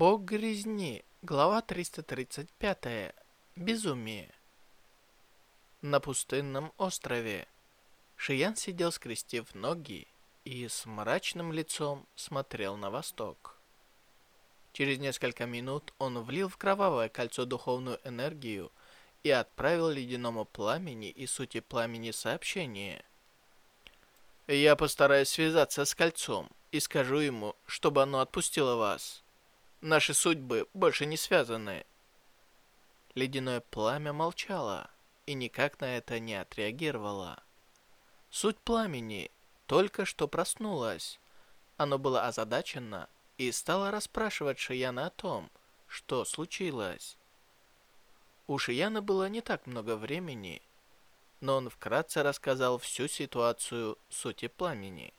Бог грязни. Глава 335. Безумие. На пустынном острове Шиян сидел, скрестив ноги, и с мрачным лицом смотрел на восток. Через несколько минут он влил в кровавое кольцо духовную энергию и отправил ледяному пламени и сути пламени сообщение. «Я постараюсь связаться с кольцом и скажу ему, чтобы оно отпустило вас. Наши судьбы больше не связаны». Ледяное пламя молчало и никак на это не отреагировало. Суть пламени только что проснулась. Оно было озадачено и стало расспрашивать Шияна о том, что случилось. У Шияна было не так много времени, но он вкратце рассказал всю ситуацию сути пламени.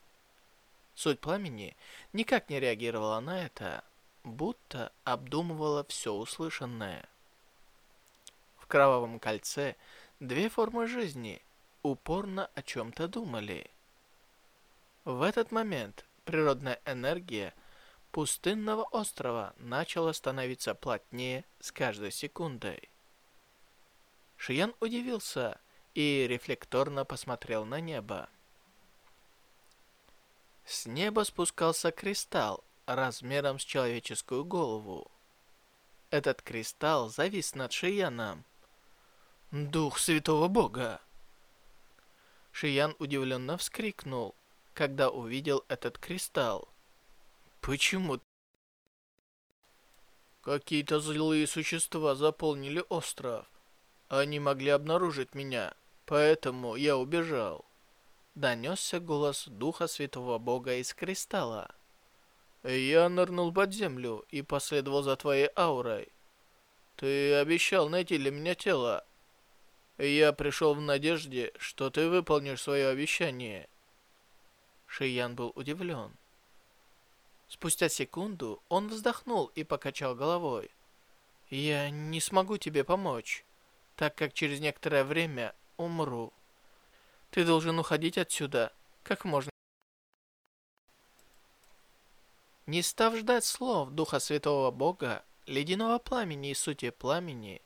Суть пламени никак не реагировала на это, будто обдумывала все услышанное. В кровавом кольце две формы жизни – упорно о чем-то думали. В этот момент природная энергия пустынного острова начала становиться плотнее с каждой секундой. Шиян удивился и рефлекторно посмотрел на небо. С неба спускался кристалл размером с человеческую голову. Этот кристалл завис над Шияном. «Дух Святого Бога!» Шиян удивленно вскрикнул, когда увидел этот кристалл. «Почему?» «Какие-то злые существа заполнили остров. Они могли обнаружить меня, поэтому я убежал». Донесся голос Духа Святого Бога из кристалла. «Я нырнул под землю и последовал за твоей аурой. Ты обещал найти для меня тело, я пришел в надежде, что ты выполнишь свое обещание. Шиян был удивлен. Спустя секунду он вздохнул и покачал головой. «Я не смогу тебе помочь, так как через некоторое время умру. Ты должен уходить отсюда как можно». Не став ждать слов Духа Святого Бога, ледяного пламени и сути пламени,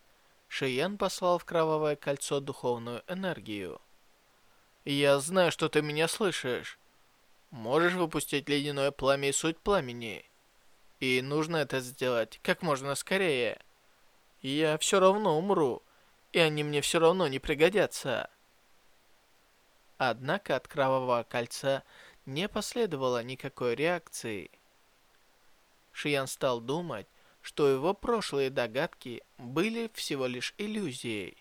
Шиян послал в Кровавое Кольцо духовную энергию. «Я знаю, что ты меня слышишь. Можешь выпустить ледяное пламя и суть пламени. И нужно это сделать как можно скорее. Я все равно умру, и они мне все равно не пригодятся». Однако от Кровавого Кольца не последовало никакой реакции. Шиян стал думать, что его прошлые догадки были всего лишь иллюзией.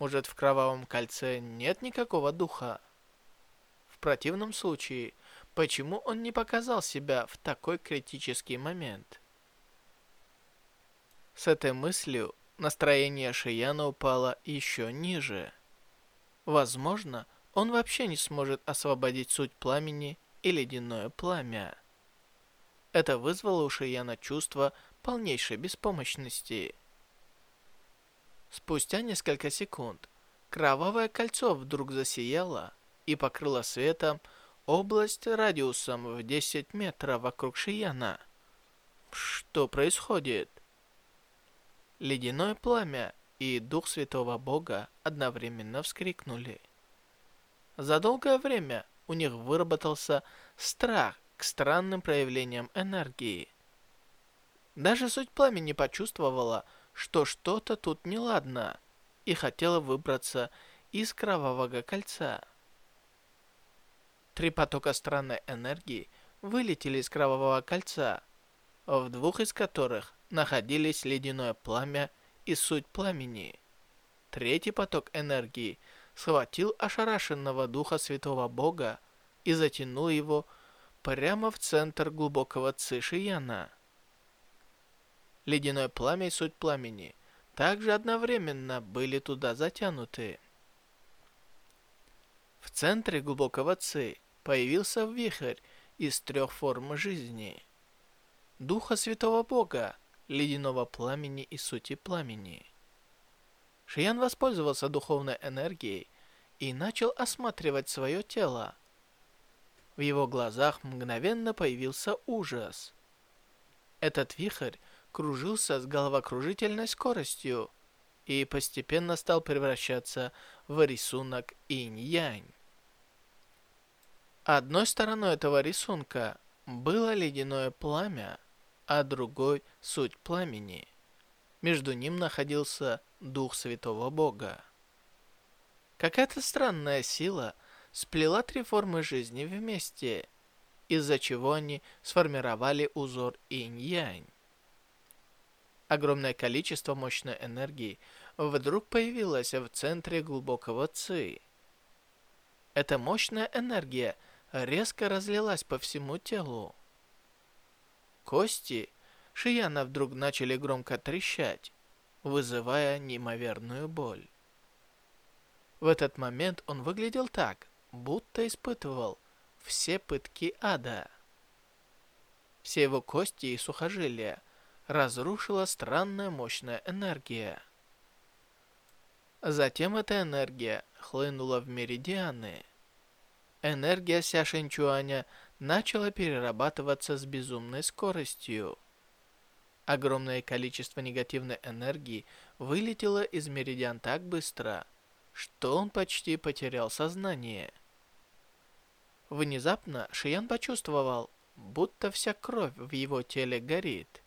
Может, в Кровавом Кольце нет никакого духа? В противном случае, почему он не показал себя в такой критический момент? С этой мыслью настроение Шияна упало еще ниже. Возможно, он вообще не сможет освободить суть пламени и ледяное пламя. Это вызвало у Шияна чувство полнейшей беспомощности. Спустя несколько секунд кровавое кольцо вдруг засияло и покрыло светом область радиусом в 10 метров вокруг Шияна. Что происходит? Ледяное пламя и Дух Святого Бога одновременно вскрикнули. За долгое время у них выработался страх к странным проявлениям энергии. Даже суть пламени почувствовала, что что-то тут неладно, и хотела выбраться из кровавого кольца. Три потока странной энергии вылетели из кровавого кольца, в двух из которых находились ледяное пламя и суть пламени. Третий поток энергии схватил ошарашенного духа святого бога и затянул его прямо в центр глубокого цишияна ледяное пламя и суть пламени также одновременно были туда затянуты. В центре глубокого ци появился вихрь из трех форм жизни. Духа Святого Бога, ледяного пламени и сути пламени. Шиян воспользовался духовной энергией и начал осматривать свое тело. В его глазах мгновенно появился ужас – Этот вихрь кружился с головокружительной скоростью и постепенно стал превращаться в рисунок инь-янь. Одной стороной этого рисунка было ледяное пламя, а другой — суть пламени. Между ним находился Дух Святого Бога. Какая-то странная сила сплела три формы жизни вместе, из-за чего они сформировали узор инь-янь. Огромное количество мощной энергии вдруг появилось в центре глубокого ци. Эта мощная энергия резко разлилась по всему телу. Кости Шияна вдруг начали громко трещать, вызывая неимоверную боль. В этот момент он выглядел так, будто испытывал все пытки ада. Все его кости и сухожилия разрушила странная мощная энергия. Затем эта энергия хлынула в меридианы. Энергия Ся Шинчуаня начала перерабатываться с безумной скоростью. Огромное количество негативной энергии вылетело из меридиан так быстро, что он почти потерял сознание. Внезапно Шиян почувствовал, будто вся кровь в его теле горит.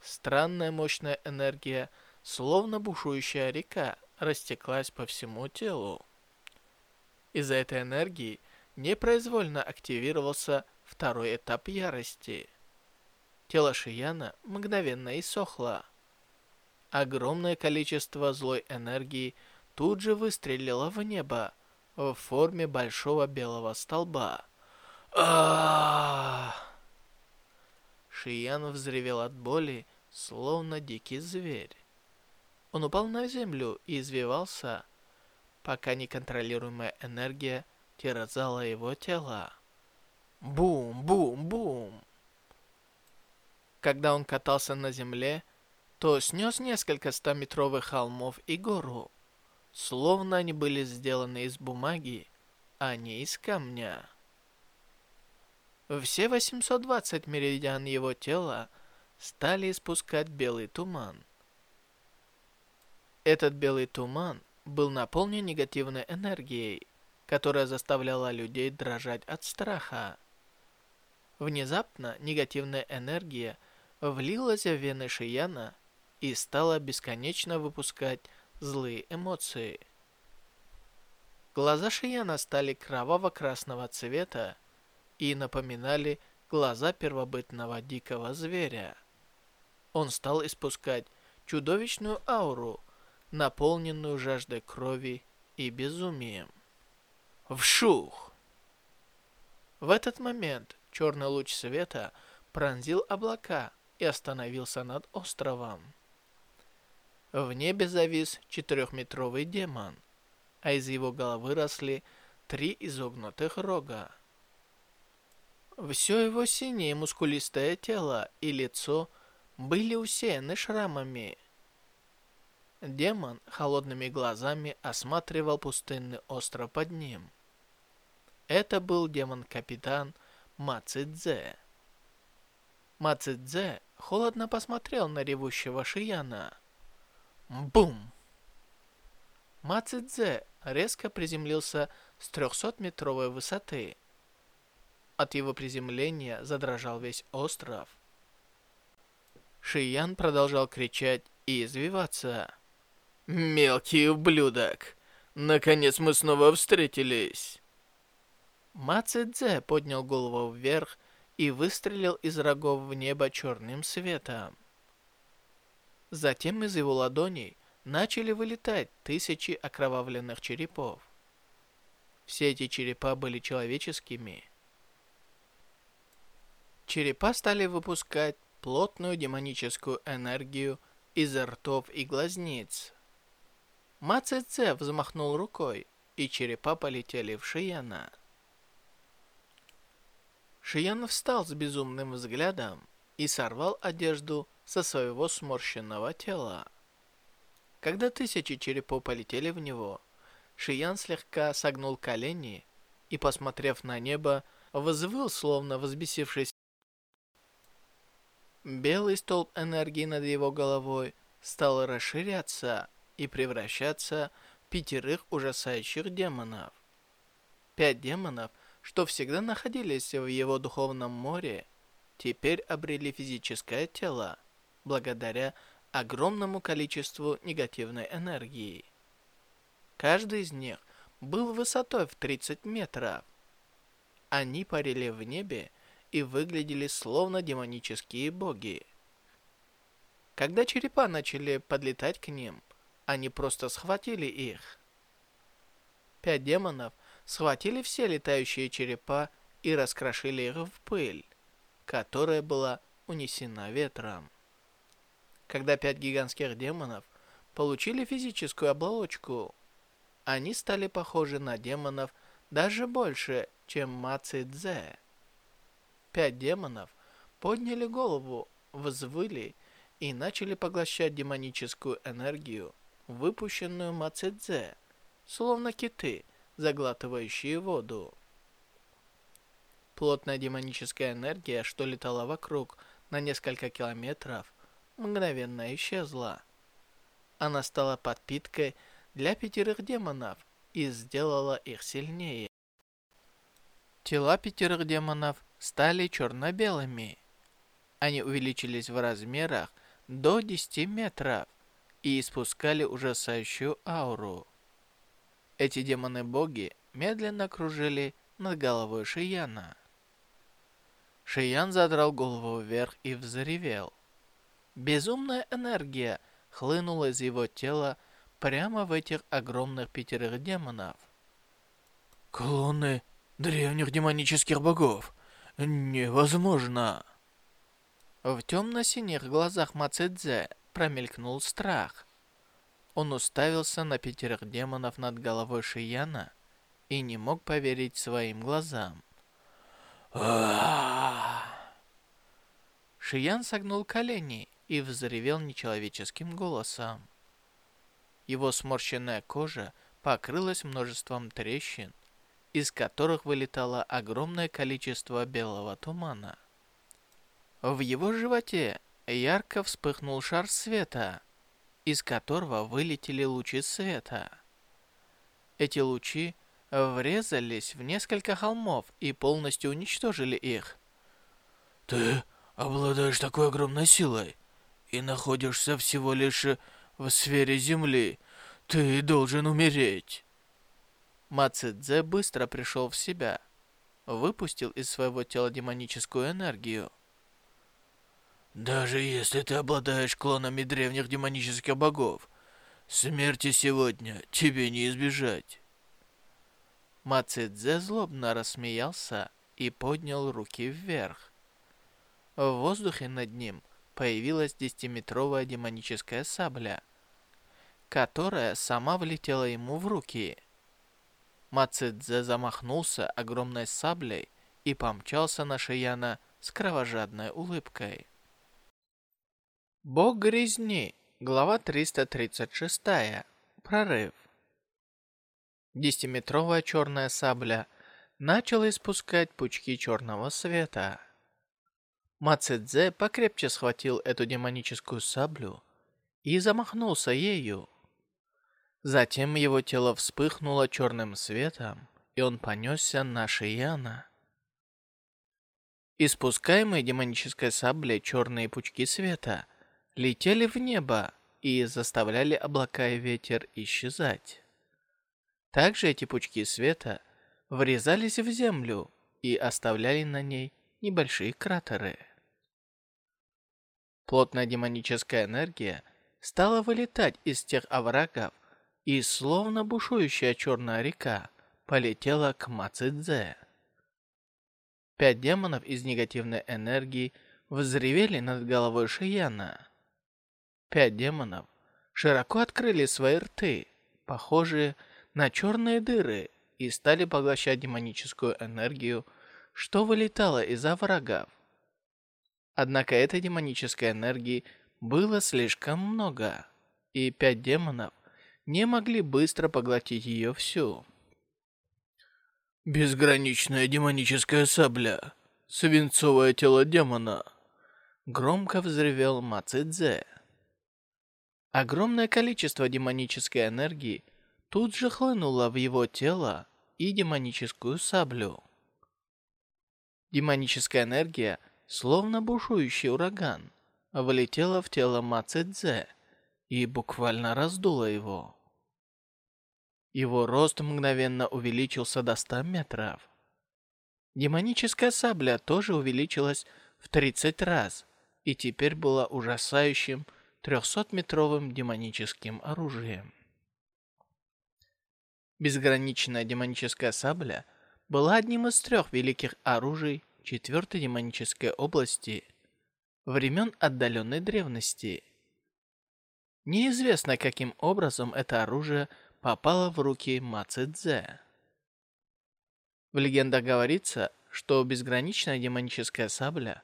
Странная мощная энергия, словно бушующая река, растеклась по всему телу. Из-за этой энергии непроизвольно активировался второй этап ярости. Тело Шияна мгновенно иссохло. Огромное количество злой энергии – тут же выстрелила в небо в форме большого белого столба. а Шиян взревел от боли, словно дикий зверь. Он упал на землю и извивался, пока неконтролируемая энергия терзала его тело. Бум-бум-бум! Когда он катался на земле, то снес несколько стометровых холмов и гору словно они были сделаны из бумаги, а не из камня. Все 820 меридиан его тела стали испускать белый туман. Этот белый туман был наполнен негативной энергией, которая заставляла людей дрожать от страха. Внезапно негативная энергия влилась в вены Шияна и стала бесконечно выпускать злые эмоции. Глаза Шияна стали кроваво-красного цвета и напоминали глаза первобытного дикого зверя. Он стал испускать чудовищную ауру, наполненную жаждой крови и безумием. Вшух! В этот момент черный луч света пронзил облака и остановился над островом. В небе завис четырехметровый демон, а из его головы росли три изогнутых рога. Все его синее мускулистое тело и лицо были усеяны шрамами. Демон холодными глазами осматривал пустынный остров под ним. Это был демон-капитан Мацидзе. Мацидзе холодно посмотрел на ревущего Шияна. Бум! Мацидзе резко приземлился с 300-метровой высоты. От его приземления задрожал весь остров. Шиян продолжал кричать и извиваться. «Мелкий ублюдок! Наконец мы снова встретились!» Мацидзе поднял голову вверх и выстрелил из рогов в небо черным светом. Затем из его ладоней начали вылетать тысячи окровавленных черепов. Все эти черепа были человеческими. Черепа стали выпускать плотную демоническую энергию из ртов и глазниц. Ма Цэ взмахнул рукой, и черепа полетели в Шияна. Шиян встал с безумным взглядом и сорвал одежду со своего сморщенного тела. Когда тысячи черепов полетели в него, Шиян слегка согнул колени и, посмотрев на небо, взвыл, словно взбесившись. Белый столб энергии над его головой стал расширяться и превращаться в пятерых ужасающих демонов. Пять демонов, что всегда находились в его духовном море, теперь обрели физическое тело, благодаря огромному количеству негативной энергии. Каждый из них был высотой в 30 метров. Они парили в небе и выглядели словно демонические боги. Когда черепа начали подлетать к ним, они просто схватили их. Пять демонов схватили все летающие черепа и раскрошили их в пыль, которая была унесена ветром. Когда пять гигантских демонов получили физическую оболочку, они стали похожи на демонов даже больше, чем Маци Цзэ. Пять демонов подняли голову, взвыли и начали поглощать демоническую энергию, выпущенную Мацидзе, словно киты, заглатывающие воду. Плотная демоническая энергия, что летала вокруг на несколько километров, мгновенно исчезла. Она стала подпиткой для пятерых демонов и сделала их сильнее. Тела пятерых демонов стали черно-белыми. Они увеличились в размерах до 10 метров и испускали ужасающую ауру. Эти демоны-боги медленно кружили над головой Шияна. Шиян задрал голову вверх и взревел. Безумная энергия хлынула из его тела прямо в этих огромных пятерых демонов. «Клоны древних демонических богов! Невозможно!» В темно-синих глазах Мацедзе промелькнул страх. Он уставился на пятерых демонов над головой Шияна и не мог поверить своим глазам. Шиян согнул колени и взревел нечеловеческим голосом. Его сморщенная кожа покрылась множеством трещин, из которых вылетало огромное количество белого тумана. В его животе ярко вспыхнул шар света, из которого вылетели лучи света. Эти лучи врезались в несколько холмов и полностью уничтожили их. «Ты обладаешь такой огромной силой и находишься всего лишь в сфере Земли. Ты должен умереть!» Мацидзе быстро пришел в себя, выпустил из своего тела демоническую энергию. «Даже если ты обладаешь клонами древних демонических богов, смерти сегодня тебе не избежать». Мацидзе злобно рассмеялся и поднял руки вверх. В воздухе над ним появилась десятиметровая демоническая сабля, которая сама влетела ему в руки. Мацидзе замахнулся огромной саблей и помчался на Шияна с кровожадной улыбкой. Бог грязни. Глава 336. Прорыв. Десятиметровая черная сабля начала испускать пучки черного света. Мацедзе покрепче схватил эту демоническую саблю и замахнулся ею. Затем его тело вспыхнуло черным светом, и он понесся на Шияна. Испускаемые демонической саблей черные пучки света летели в небо и заставляли облака и ветер исчезать. Также эти пучки света врезались в землю и оставляли на ней небольшие кратеры. Плотная демоническая энергия стала вылетать из тех оврагов, и словно бушующая черная река полетела к Мацидзе. Пять демонов из негативной энергии взревели над головой Шияна. Пять демонов широко открыли свои рты, похожие на черные дыры, и стали поглощать демоническую энергию, что вылетало из оврагов. Однако этой демонической энергии было слишком много, и пять демонов не могли быстро поглотить ее всю. Безграничная демоническая сабля. Свинцовое тело демона. Громко взревел Мацидзе. Огромное количество демонической энергии тут же хлынуло в его тело и демоническую саблю. Демоническая энергия, словно бушующий ураган, влетела в тело Мацидзе и буквально раздула его. Его рост мгновенно увеличился до 100 метров. Демоническая сабля тоже увеличилась в 30 раз и теперь была ужасающим 300-метровым демоническим оружием. Безграничная демоническая сабля была одним из трех великих оружий четвертой демонической области времен отдаленной древности. Неизвестно, каким образом это оружие попало в руки Ма Цзэ. В легендах говорится, что безграничная демоническая сабля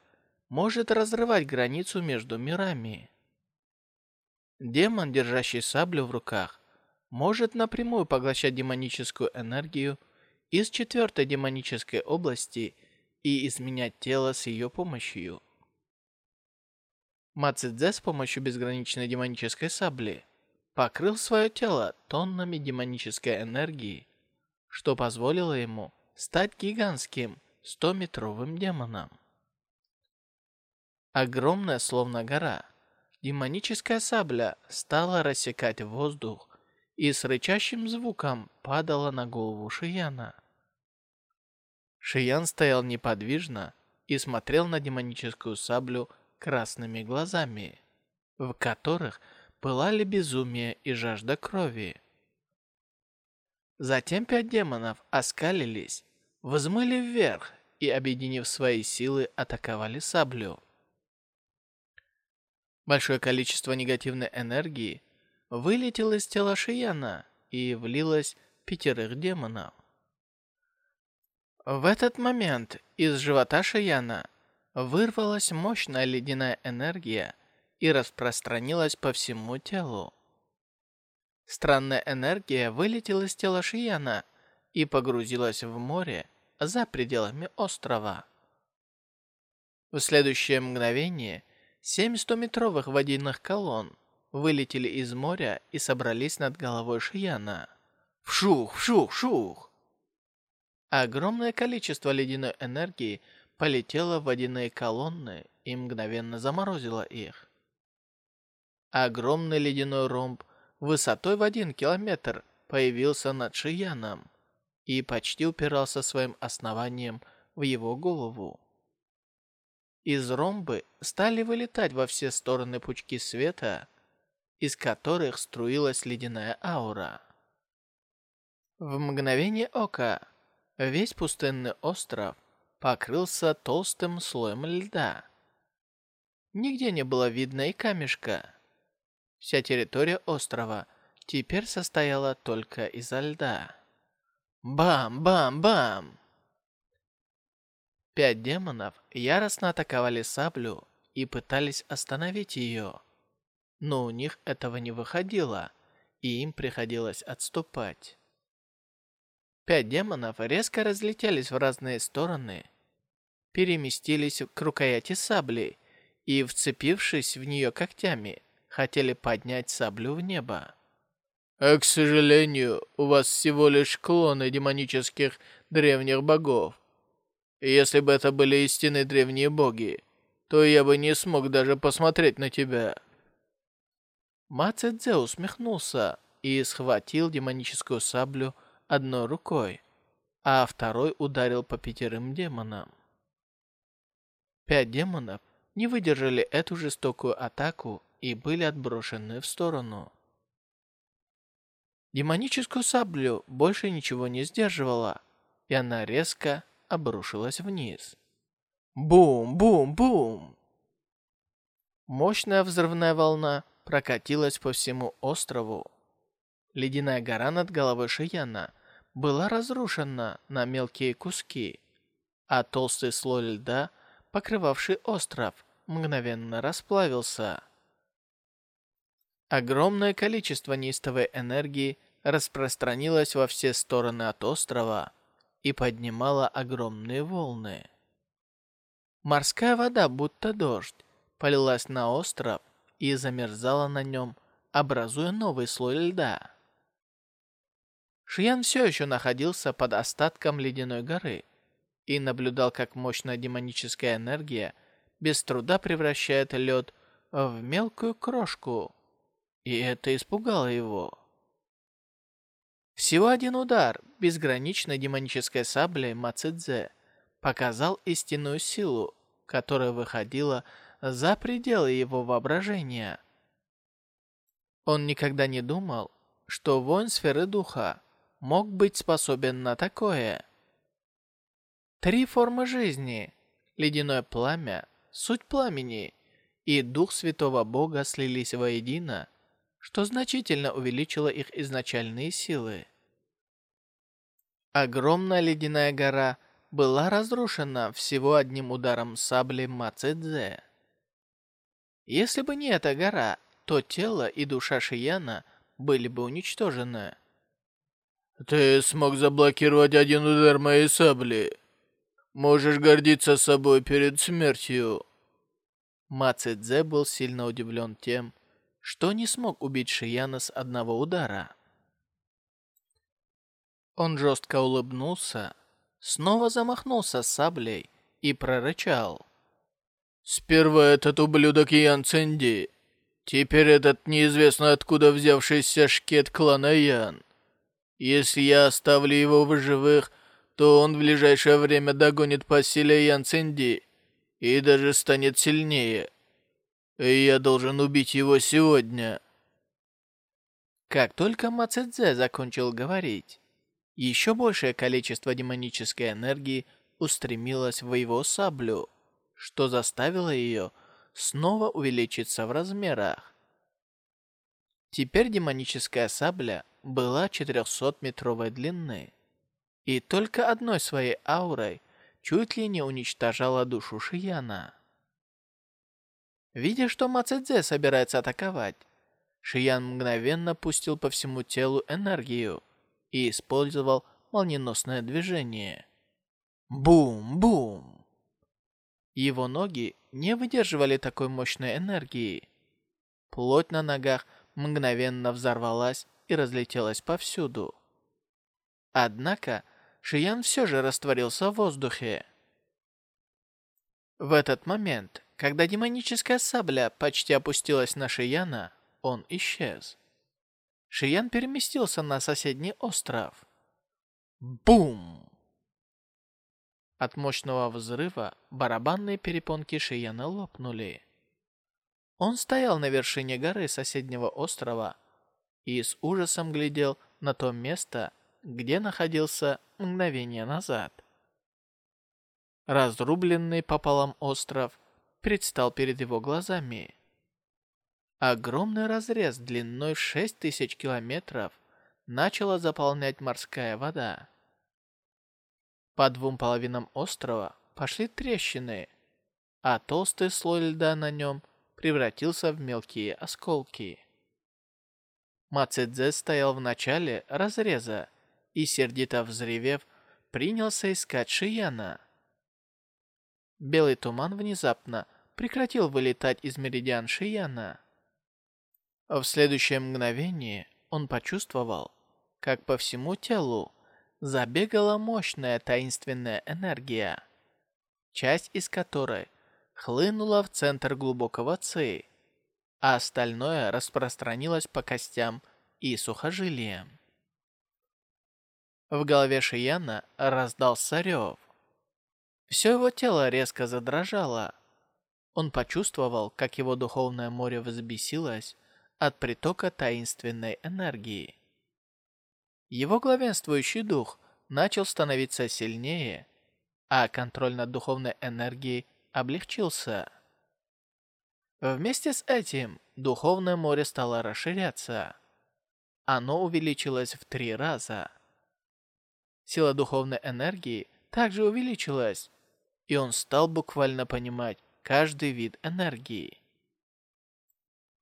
может разрывать границу между мирами. Демон, держащий саблю в руках, может напрямую поглощать демоническую энергию из четвертой демонической области и изменять тело с ее помощью. Мацидзе с помощью безграничной демонической сабли покрыл свое тело тоннами демонической энергии, что позволило ему стать гигантским 100-метровым демоном. Огромная, словно гора, демоническая сабля стала рассекать воздух и с рычащим звуком падала на голову Шияна. Шиян стоял неподвижно и смотрел на демоническую саблю красными глазами, в которых пылали безумие и жажда крови. Затем пять демонов оскалились, взмыли вверх и, объединив свои силы, атаковали саблю. Большое количество негативной энергии вылетело из тела Шияна и влилось в пятерых демонов. В этот момент из живота Шияна вырвалась мощная ледяная энергия и распространилась по всему телу. Странная энергия вылетела из тела Шияна и погрузилась в море за пределами острова. В следующее мгновение семь стометровых водяных колонн вылетели из моря и собрались над головой Шияна. Вшух, вшух, вшух! Огромное количество ледяной энергии полетело в водяные колонны и мгновенно заморозило их. Огромный ледяной ромб высотой в один километр появился над Шияном и почти упирался своим основанием в его голову. Из ромбы стали вылетать во все стороны пучки света, из которых струилась ледяная аура. В мгновение ока весь пустынный остров покрылся толстым слоем льда. Нигде не было видно и камешка. Вся территория острова теперь состояла только изо льда. Бам-бам-бам! Пять демонов яростно атаковали саблю и пытались остановить ее. Но у них этого не выходило, и им приходилось отступать. Пять демонов резко разлетелись в разные стороны, переместились к рукояти сабли и, вцепившись в нее когтями, хотели поднять саблю в небо. А, к сожалению, у вас всего лишь клоны демонических древних богов. Если бы это были истинные древние боги, то я бы не смог даже посмотреть на тебя. Ма Цзэ усмехнулся и схватил демоническую саблю одной рукой, а второй ударил по пятерым демонам. Пять демонов не выдержали эту жестокую атаку и были отброшены в сторону. Демоническую саблю больше ничего не сдерживала, и она резко обрушилась вниз. Бум-бум-бум! Мощная взрывная волна прокатилась по всему острову. Ледяная гора над головой Шияна была разрушена на мелкие куски, а толстый слой льда, покрывавший остров, мгновенно расплавился. Огромное количество неистовой энергии распространилось во все стороны от острова и поднимало огромные волны. Морская вода, будто дождь, полилась на остров и замерзала на нем, образуя новый слой льда. Шиян все еще находился под остатком ледяной горы и наблюдал, как мощная демоническая энергия без труда превращает лед в мелкую крошку. И это испугало его. Всего один удар безграничной демонической саблей Мацидзе показал истинную силу, которая выходила за пределы его воображения. Он никогда не думал, что воин сферы духа мог быть способен на такое. Три формы жизни — ледяное пламя, суть пламени и дух святого бога слились воедино, что значительно увеличило их изначальные силы. Огромная ледяная гора была разрушена всего одним ударом сабли Мацедзе. Если бы не эта гора, то тело и душа Шияна были бы уничтожены. «Ты смог заблокировать один удар моей сабли. Можешь гордиться собой перед смертью». Мацедзе был сильно удивлен тем, что не смог убить Шияна с одного удара. Он жестко улыбнулся, снова замахнулся саблей и прорычал. «Сперва этот ублюдок Ян Цинди, теперь этот неизвестно откуда взявшийся шкет клана Ян. Если я оставлю его в живых, то он в ближайшее время догонит по силе Ян и даже станет сильнее. И я должен убить его сегодня». Как только Мацедзе закончил говорить, еще большее количество демонической энергии устремилось в его саблю, что заставило ее снова увеличиться в размерах. Теперь демоническая сабля была 400-метровой длины, и только одной своей аурой чуть ли не уничтожала душу Шияна. Видя, что Мацедзе собирается атаковать, Шиян мгновенно пустил по всему телу энергию, и использовал молниеносное движение. Бум-бум! Его ноги не выдерживали такой мощной энергии. Плоть на ногах мгновенно взорвалась и разлетелась повсюду. Однако Шиян все же растворился в воздухе. В этот момент, когда демоническая сабля почти опустилась на Шияна, он исчез. Шиян переместился на соседний остров. Бум! От мощного взрыва барабанные перепонки Шияна лопнули. Он стоял на вершине горы соседнего острова и с ужасом глядел на то место, где находился мгновение назад. Разрубленный пополам остров предстал перед его глазами. Огромный разрез длиной в 6000 километров начала заполнять морская вода. По двум половинам острова пошли трещины, а толстый слой льда на нем превратился в мелкие осколки. Мацедзе стоял в начале разреза и, сердито взревев, принялся искать Шияна. Белый туман внезапно прекратил вылетать из меридиан Шияна. В следующее мгновение он почувствовал, как по всему телу забегала мощная таинственная энергия, часть из которой хлынула в центр глубокого ци, а остальное распространилось по костям и сухожилиям. В голове Шияна раздался рев. Все его тело резко задрожало. Он почувствовал, как его духовное море взбесилось, от притока таинственной энергии. Его главенствующий дух начал становиться сильнее, а контроль над духовной энергией облегчился. Вместе с этим духовное море стало расширяться. Оно увеличилось в три раза. Сила духовной энергии также увеличилась, и он стал буквально понимать каждый вид энергии.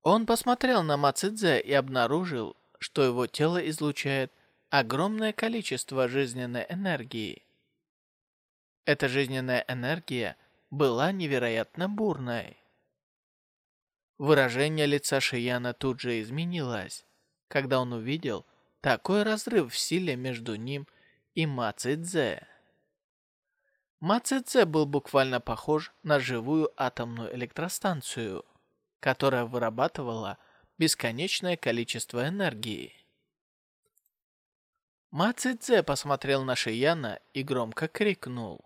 Он посмотрел на Мацидзе и обнаружил, что его тело излучает огромное количество жизненной энергии. Эта жизненная энергия была невероятно бурной. Выражение лица Шияна тут же изменилось, когда он увидел такой разрыв в силе между ним и Ма Цзэ. Ма Цзэ был буквально похож на живую атомную электростанцию, которая вырабатывала бесконечное количество энергии. Ма Цзэ посмотрел на Шияна и громко крикнул.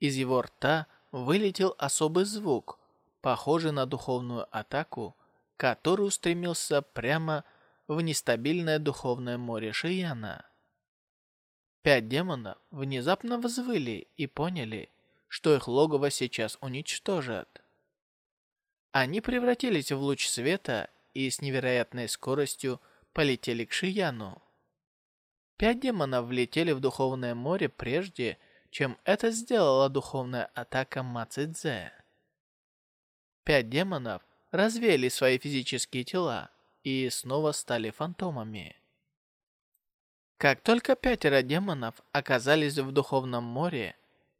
Из его рта вылетел особый звук, похожий на духовную атаку, который устремился прямо в нестабильное духовное море Шияна. Пять демонов внезапно взвыли и поняли, что их логово сейчас уничтожат. Они превратились в луч света и с невероятной скоростью полетели к Шияну. Пять демонов влетели в духовное море прежде, чем это сделала духовная атака Мацидзе. Пять демонов развеяли свои физические тела и снова стали фантомами. Как только пятеро демонов оказались в духовном море,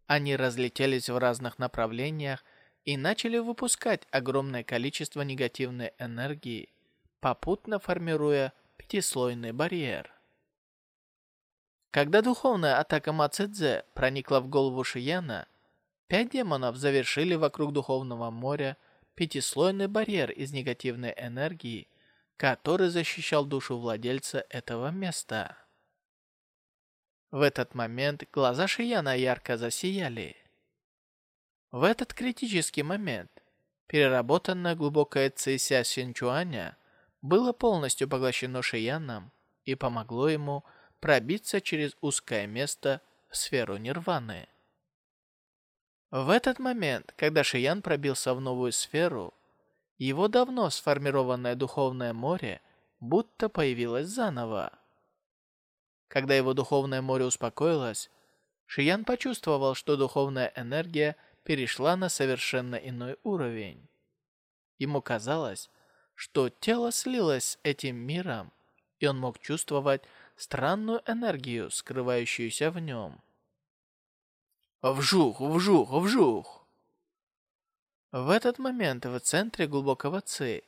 они разлетелись в разных направлениях и начали выпускать огромное количество негативной энергии, попутно формируя пятислойный барьер. Когда духовная атака Мацедзе проникла в голову Шияна, пять демонов завершили вокруг духовного моря пятислойный барьер из негативной энергии, который защищал душу владельца этого места. В этот момент глаза Шияна ярко засияли. В этот критический момент переработанная глубокая цися Синчуаня было полностью поглощено Шияном и помогло ему пробиться через узкое место в сферу нирваны. В этот момент, когда Шиян пробился в новую сферу, его давно сформированное духовное море будто появилось заново. Когда его духовное море успокоилось, Шиян почувствовал, что духовная энергия перешла на совершенно иной уровень. Ему казалось, что тело слилось с этим миром, и он мог чувствовать странную энергию, скрывающуюся в нем. Вжух, вжух, вжух! В этот момент в центре глубокого ци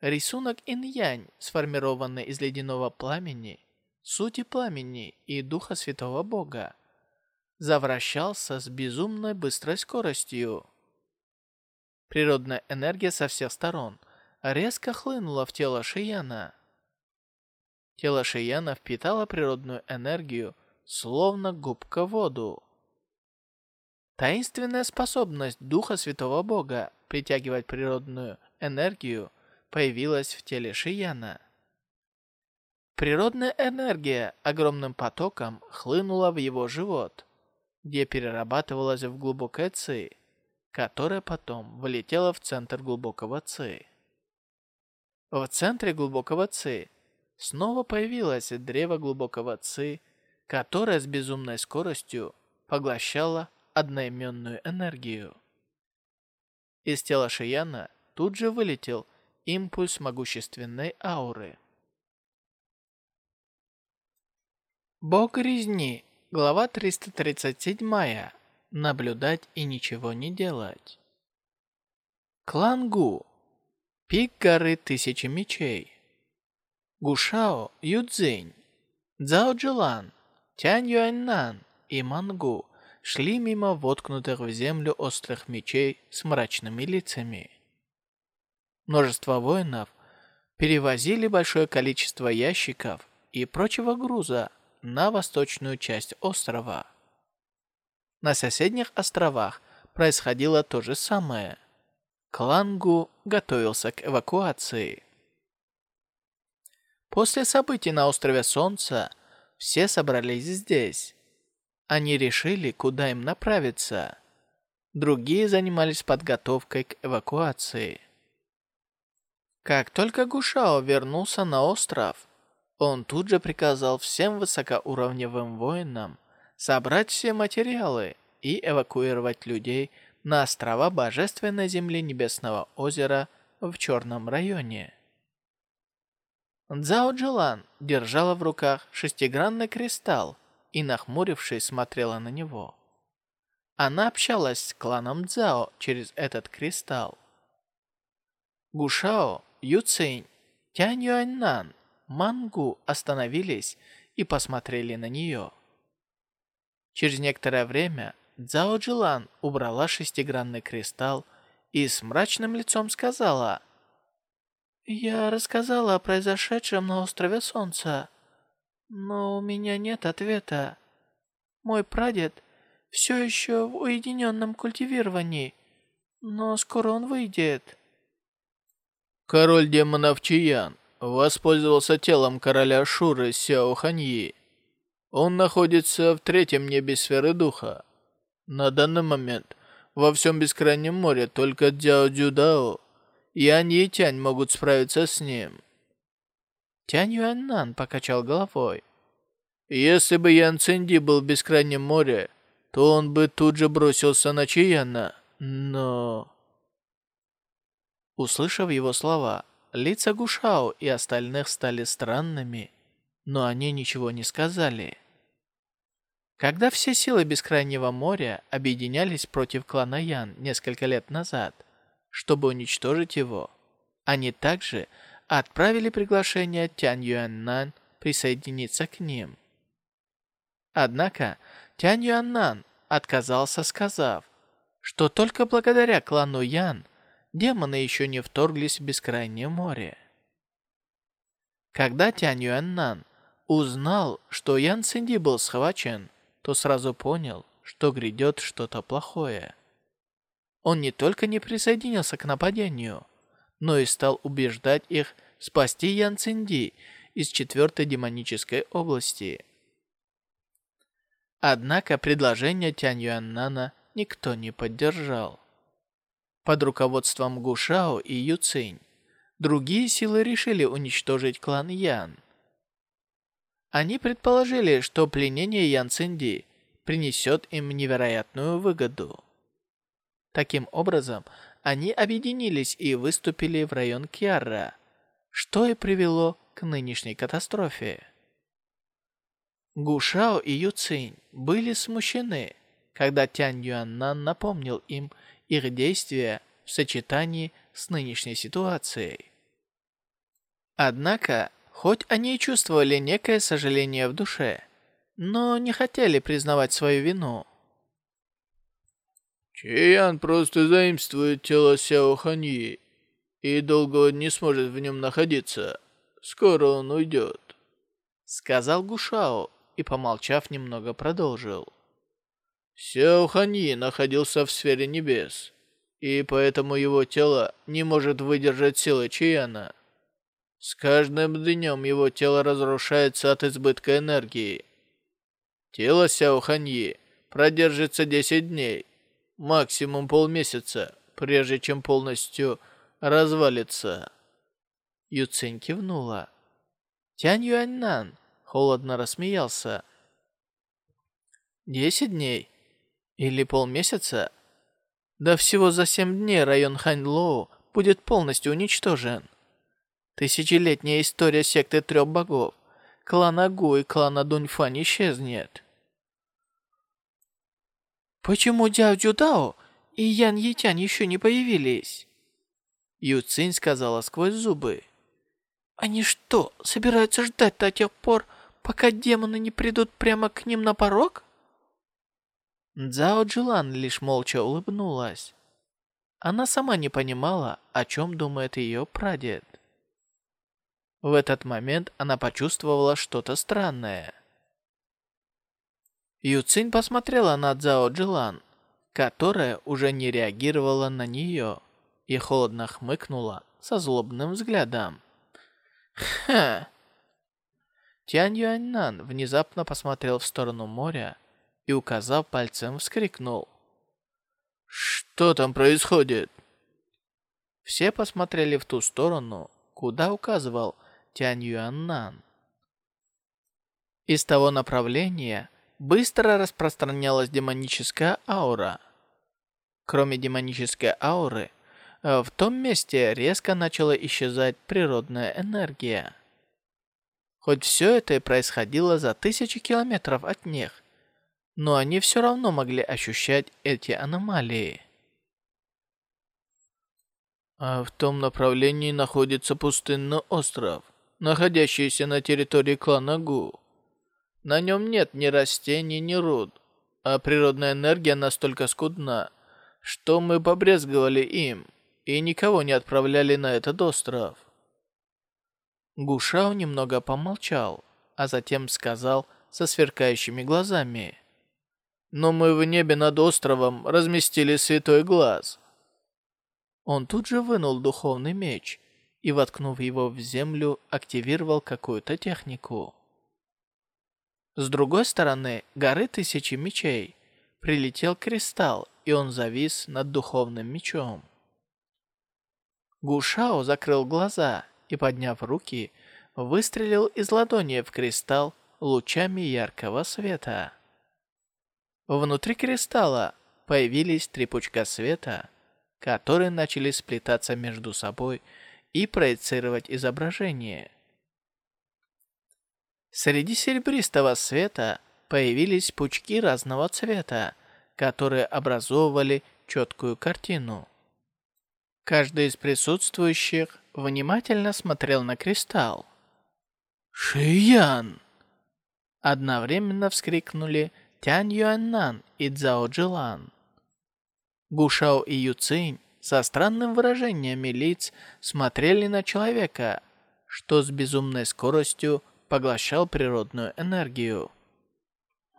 рисунок инь-янь, сформированный из ледяного пламени, сути пламени и духа святого бога, завращался с безумной быстрой скоростью. Природная энергия со всех сторон резко хлынула в тело Шияна. Тело Шияна впитало природную энергию, словно губка воду. Таинственная способность Духа Святого Бога притягивать природную энергию появилась в теле Шияна. Природная энергия огромным потоком хлынула в его живот, где перерабатывалась в глубокое ци, которая потом вылетела в центр глубокого ци. В центре глубокого ци снова появилось древо глубокого ци, которое с безумной скоростью поглощало одноименную энергию. Из тела Шияна тут же вылетел импульс могущественной ауры. Бог резни, глава 337. Наблюдать и ничего не делать. Клан Гу. Пик горы Тысячи Мечей. Гушао Юцзинь, Цзао Джилан, Тянь Юаньнан и Мангу шли мимо воткнутых в землю острых мечей с мрачными лицами. Множество воинов перевозили большое количество ящиков и прочего груза на восточную часть острова. На соседних островах происходило то же самое. Клангу готовился к эвакуации. После событий на острове Солнца все собрались здесь. Они решили, куда им направиться. Другие занимались подготовкой к эвакуации. Как только Гушао вернулся на остров, он тут же приказал всем высокоуровневым воинам собрать все материалы и эвакуировать людей на острова Божественной Земли Небесного озера в Черном районе. Цзао Джилан держала в руках шестигранный кристалл и, нахмурившись, смотрела на него. Она общалась с кланом Цзао через этот кристалл. Гушао, Юцинь, Тянь Юаньнан, Мангу остановились и посмотрели на нее. Через некоторое время Цзао Джилан убрала шестигранный кристалл и с мрачным лицом сказала «Я рассказала о произошедшем на острове Солнца, но у меня нет ответа. Мой прадед все еще в уединенном культивировании, но скоро он выйдет». Король демонов Чиян воспользовался телом короля Шуры Сяо Ханьи. Он находится в третьем небе сферы духа. На данный момент во всем бескрайнем море только Дзяо Дзюдао и Ань Тянь могут справиться с ним. Тянь Юаннан покачал головой. Если бы Ян Цинди был в бескрайнем море, то он бы тут же бросился на Чияна, но... Услышав его слова, лица Гушао и остальных стали странными, но они ничего не сказали. Когда все силы Бескрайнего моря объединялись против клана Ян несколько лет назад, чтобы уничтожить его, они также отправили приглашение Тянь Юаннан присоединиться к ним. Однако Тянь Юаннан отказался, сказав, что только благодаря клану Ян демоны еще не вторглись в Бескрайнее море. Когда Тянь Юаннан узнал, что Ян Цинди был схвачен, то сразу понял, что грядет что-то плохое. Он не только не присоединился к нападению, но и стал убеждать их спасти Ян Цинди из четвертой демонической области. Однако предложение Тянь Юаннана никто не поддержал. Под руководством Гушао и Юцинь другие силы решили уничтожить клан Ян. Они предположили, что пленение Ян Цинди принесет им невероятную выгоду. Таким образом, они объединились и выступили в район Киара, что и привело к нынешней катастрофе. Гушао и Юцинь были смущены, когда Тянь Юаннан напомнил им их действия в сочетании с нынешней ситуацией. Однако, хоть они и чувствовали некое сожаление в душе, но не хотели признавать свою вину. Чиян просто заимствует тело Сяо Ханьи и долго не сможет в нем находиться. Скоро он уйдет. Сказал Гушао и, помолчав немного, продолжил. Сяо Ханьи находился в сфере небес, и поэтому его тело не может выдержать силы Чияна. С каждым днем его тело разрушается от избытка энергии. Тело Сяо Ханьи продержится 10 дней, максимум полмесяца, прежде чем полностью развалится. Юцинь кивнула. Тянь Юаньнан холодно рассмеялся. «Десять дней? Или полмесяца, да всего за семь дней район Ханьлоу будет полностью уничтожен. Тысячелетняя история секты трех богов, клана Гу и клана Дуньфань исчезнет. Почему Дяо Дзюдао и Ян Етянь еще не появились? Ю Цинь сказала сквозь зубы. Они что, собираются ждать до тех пор, пока демоны не придут прямо к ним на порог? Цзао Джилан лишь молча улыбнулась. Она сама не понимала, о чем думает ее прадед. В этот момент она почувствовала что-то странное. Юцинь посмотрела на Цзао Джилан, которая уже не реагировала на нее, и холодно хмыкнула со злобным взглядом. «Ха!» Тянь Юаньнан внезапно посмотрел в сторону моря и, указав пальцем, вскрикнул. «Что там происходит?» Все посмотрели в ту сторону, куда указывал Тянь Юаннан. Из того направления быстро распространялась демоническая аура. Кроме демонической ауры, в том месте резко начала исчезать природная энергия. Хоть все это и происходило за тысячи километров от них, но они все равно могли ощущать эти аномалии. А в том направлении находится пустынный остров, находящийся на территории клана Гу. На нем нет ни растений, ни руд, а природная энергия настолько скудна, что мы побрезговали им и никого не отправляли на этот остров. Гушао немного помолчал, а затем сказал со сверкающими глазами. «Но мы в небе над островом разместили святой глаз». Он тут же вынул духовный меч и, воткнув его в землю, активировал какую-то технику. С другой стороны горы Тысячи Мечей прилетел кристалл, и он завис над духовным мечом. Гушао закрыл глаза и, подняв руки, выстрелил из ладони в кристалл лучами яркого света. Внутри кристалла появились три пучка света, которые начали сплетаться между собой и проецировать изображение. Среди серебристого света появились пучки разного цвета, которые образовывали четкую картину. Каждый из присутствующих внимательно смотрел на кристалл. «Шиян!» Одновременно вскрикнули Тянь Юаннан и Цзао Джилан. Гушао и Юцинь со странным выражениями лиц смотрели на человека, что с безумной скоростью поглощал природную энергию.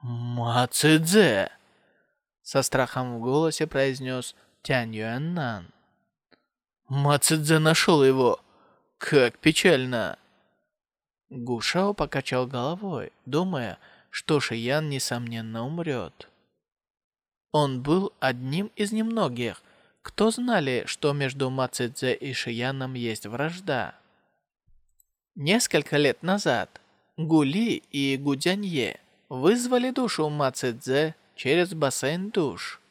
«Ма Цзэ!» Со страхом в голосе произнес Тянь Юаннан. «Ма Цзэ нашел его! Как печально!» Гушао покачал головой, думая, что Шиян, несомненно, умрет. Он был одним из немногих, кто знали, что между Ма Цзэ и Шияном есть вражда. Несколько лет назад Гули и Гудянье вызвали душу Ма Цзэ через бассейн душ.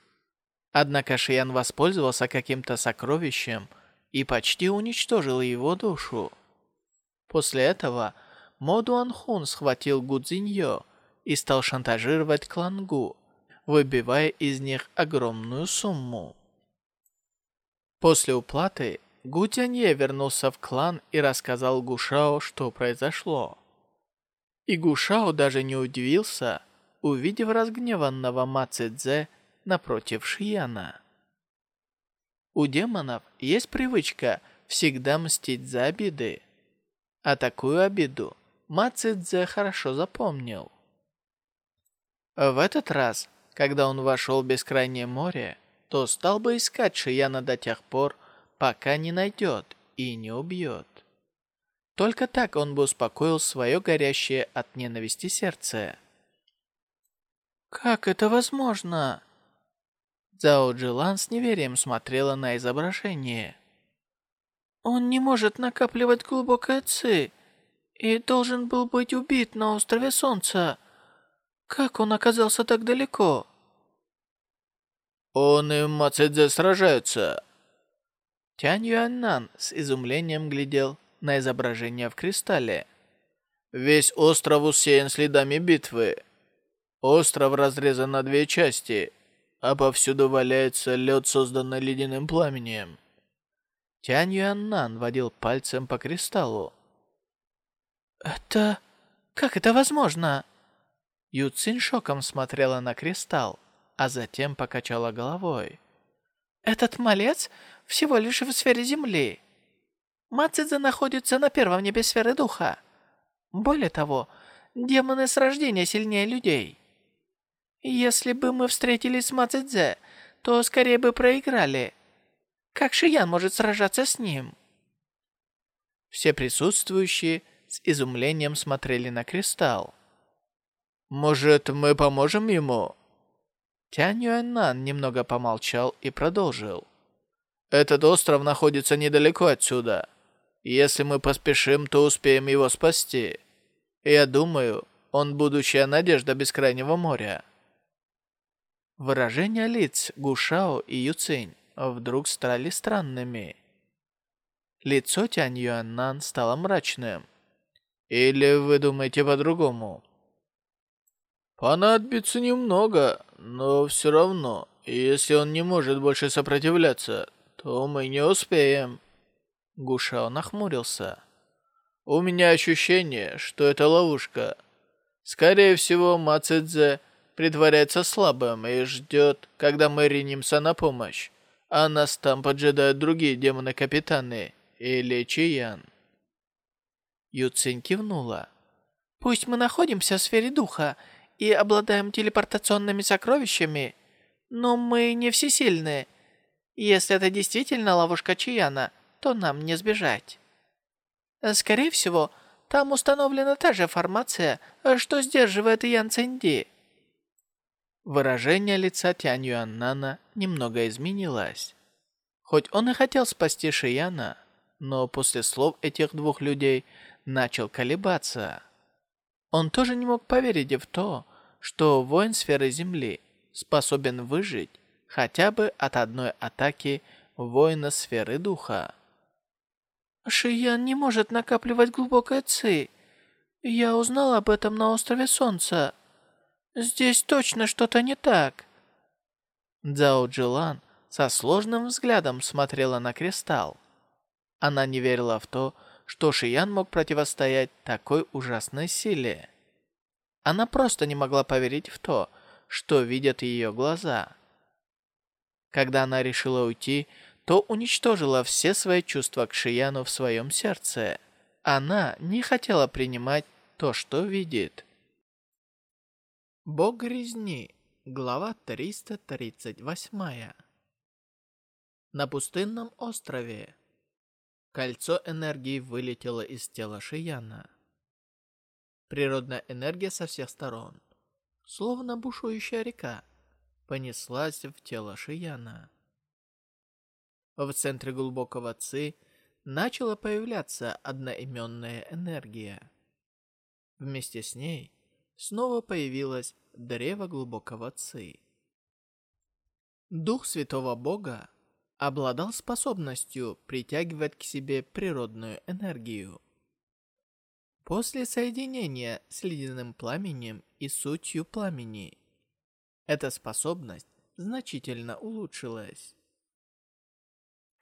Однако Шиян воспользовался каким-то сокровищем и почти уничтожил его душу. После этого Мо Дуанхун схватил Гу Цзиньё и стал шантажировать клан Гу, выбивая из них огромную сумму. После уплаты Гу Тянье вернулся в клан и рассказал Гу Шао, что произошло. И Гу Шао даже не удивился, увидев разгневанного Ма Цзэ напротив Шияна. У демонов есть привычка всегда мстить за обиды. А такую обиду Ма Цзэ хорошо запомнил. В этот раз, когда он вошел в бескрайнее море, то стал бы искать Шияна до тех пор, пока не найдет и не убьет. Только так он бы успокоил свое горящее от ненависти сердце. «Как это возможно?» Цао Джилан с неверием смотрела на изображение. «Он не может накапливать глубокое ци и должен был быть убит на острове Солнца. Как он оказался так далеко?» «Он и Мацэдзе сражаются». Тянь Юаннан с изумлением глядел на изображение в кристалле. «Весь остров усеян следами битвы. Остров разрезан на две части, а повсюду валяется лед, созданный ледяным пламенем». Тянь Юаннан водил пальцем по кристаллу. «Это... как это возможно?» Ю Цин шоком смотрела на кристалл, а затем покачала головой. «Этот малец всего лишь в сфере Земли. Мацидзе находится на первом небе сферы Духа. Более того, демоны с рождения сильнее людей. Если бы мы встретились с Мацидзе, то скорее бы проиграли. Как Шиян может сражаться с ним?» Все присутствующие с изумлением смотрели на кристалл. «Может, мы поможем ему?» Тянь Юэннан немного помолчал и продолжил. «Этот остров находится недалеко отсюда. Если мы поспешим, то успеем его спасти. Я думаю, он будущая надежда Бескрайнего моря». Выражения лиц Гушао и Юцинь вдруг стали странными. Лицо Тянь Юаннан стало мрачным. Или вы думаете по-другому? Понадобится немного, но все равно, если он не может больше сопротивляться, то мы не успеем». Гушао нахмурился. «У меня ощущение, что это ловушка. Скорее всего, Мацидзе притворяется слабым и ждет, когда мы ринемся на помощь, а нас там поджидают другие демоны-капитаны или Чиян». Юцинь кивнула. «Пусть мы находимся в сфере духа и обладаем телепортационными сокровищами, но мы не всесильны. Если это действительно ловушка Чияна, то нам не сбежать. Скорее всего, там установлена та же формация, что сдерживает Ян Цинди». Выражение лица Тянь Юаннана немного изменилось. Хоть он и хотел спасти Шияна, но после слов этих двух людей начал колебаться. Он тоже не мог поверить в то, что воин сферы Земли способен выжить хотя бы от одной атаки воина сферы Духа. «Шиян не может накапливать глубокое ци. Я узнал об этом на острове Солнца. Здесь точно что-то не так». Цзао Джилан со сложным взглядом смотрела на кристалл. Она не верила в то, что Шиян мог противостоять такой ужасной силе. Она просто не могла поверить в то, что видят ее глаза. Когда она решила уйти, то уничтожила все свои чувства к Шияну в своем сердце. Она не хотела принимать то, что видит. Бог резни. Глава 338. На пустынном острове Кольцо энергии вылетело из тела Шияна. Природная энергия со всех сторон, словно бушующая река, понеслась в тело Шияна. В центре глубокого ци начала появляться одноименная энергия. Вместе с ней снова появилось древо глубокого ци. Дух Святого Бога обладал способностью притягивать к себе природную энергию. После соединения с ледяным пламенем и сутью пламени, эта способность значительно улучшилась.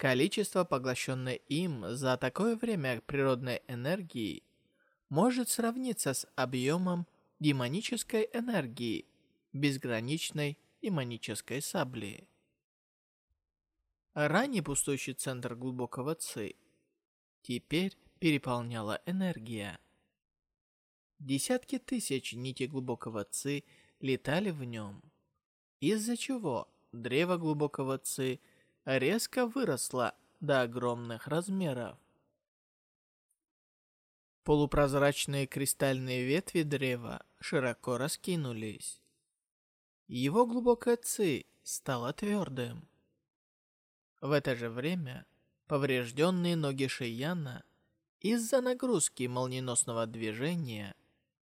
Количество, поглощенной им за такое время природной энергии, может сравниться с объемом демонической энергии безграничной демонической сабли. Ранее пустующий центр глубокого ци теперь переполняла энергия. Десятки тысяч нитей глубокого ци летали в нем, из-за чего древо глубокого ци резко выросло до огромных размеров. Полупрозрачные кристальные ветви древа широко раскинулись. Его глубокое ци стало твердым. В это же время поврежденные ноги Шияна из-за нагрузки молниеносного движения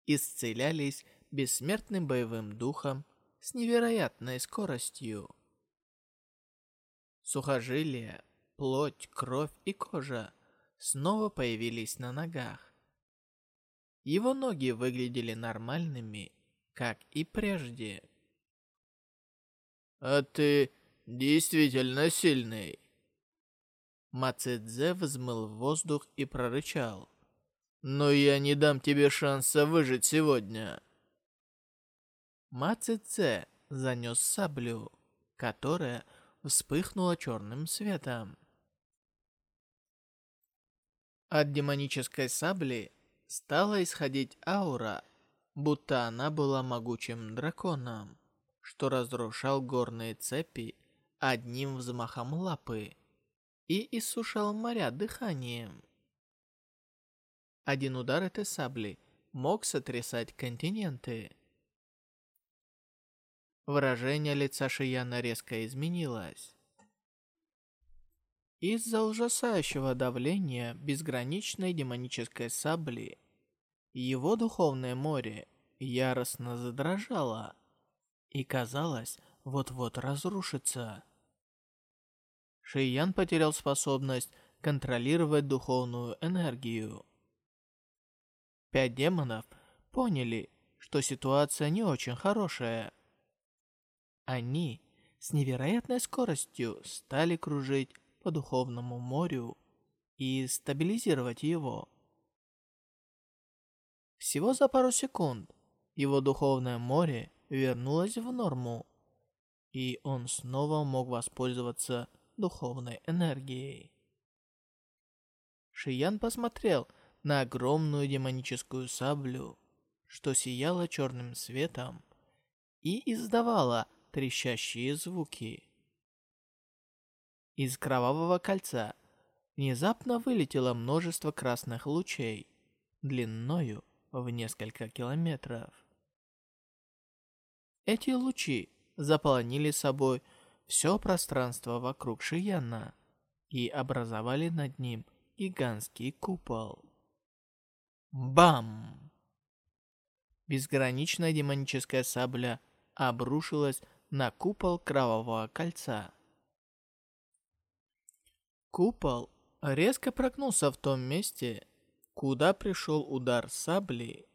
исцелялись бессмертным боевым духом с невероятной скоростью. Сухожилия, плоть, кровь и кожа снова появились на ногах. Его ноги выглядели нормальными, как и прежде. «А ты действительно сильный. Мацедзе взмыл в воздух и прорычал. «Но я не дам тебе шанса выжить сегодня». Мацедзе занес саблю, которая вспыхнула черным светом. От демонической сабли стала исходить аура, будто она была могучим драконом, что разрушал горные цепи одним взмахом лапы и иссушал моря дыханием. Один удар этой сабли мог сотрясать континенты. Выражение лица Шияна резко изменилось. Из-за ужасающего давления безграничной демонической сабли его духовное море яростно задрожало и, казалось, вот-вот разрушится. Шиян потерял способность контролировать духовную энергию. Пять демонов поняли, что ситуация не очень хорошая. Они с невероятной скоростью стали кружить по Духовному морю и стабилизировать его. Всего за пару секунд его Духовное море вернулось в норму, и он снова мог воспользоваться духовной энергией. Шиян посмотрел на огромную демоническую саблю, что сияла черным светом и издавала трещащие звуки. Из кровавого кольца внезапно вылетело множество красных лучей, длиною в несколько километров. Эти лучи заполонили собой все пространство вокруг Шияна и образовали над ним гигантский купол. Бам! Безграничная демоническая сабля обрушилась на купол Кровавого Кольца. Купол резко прогнулся в том месте, куда пришел удар сабли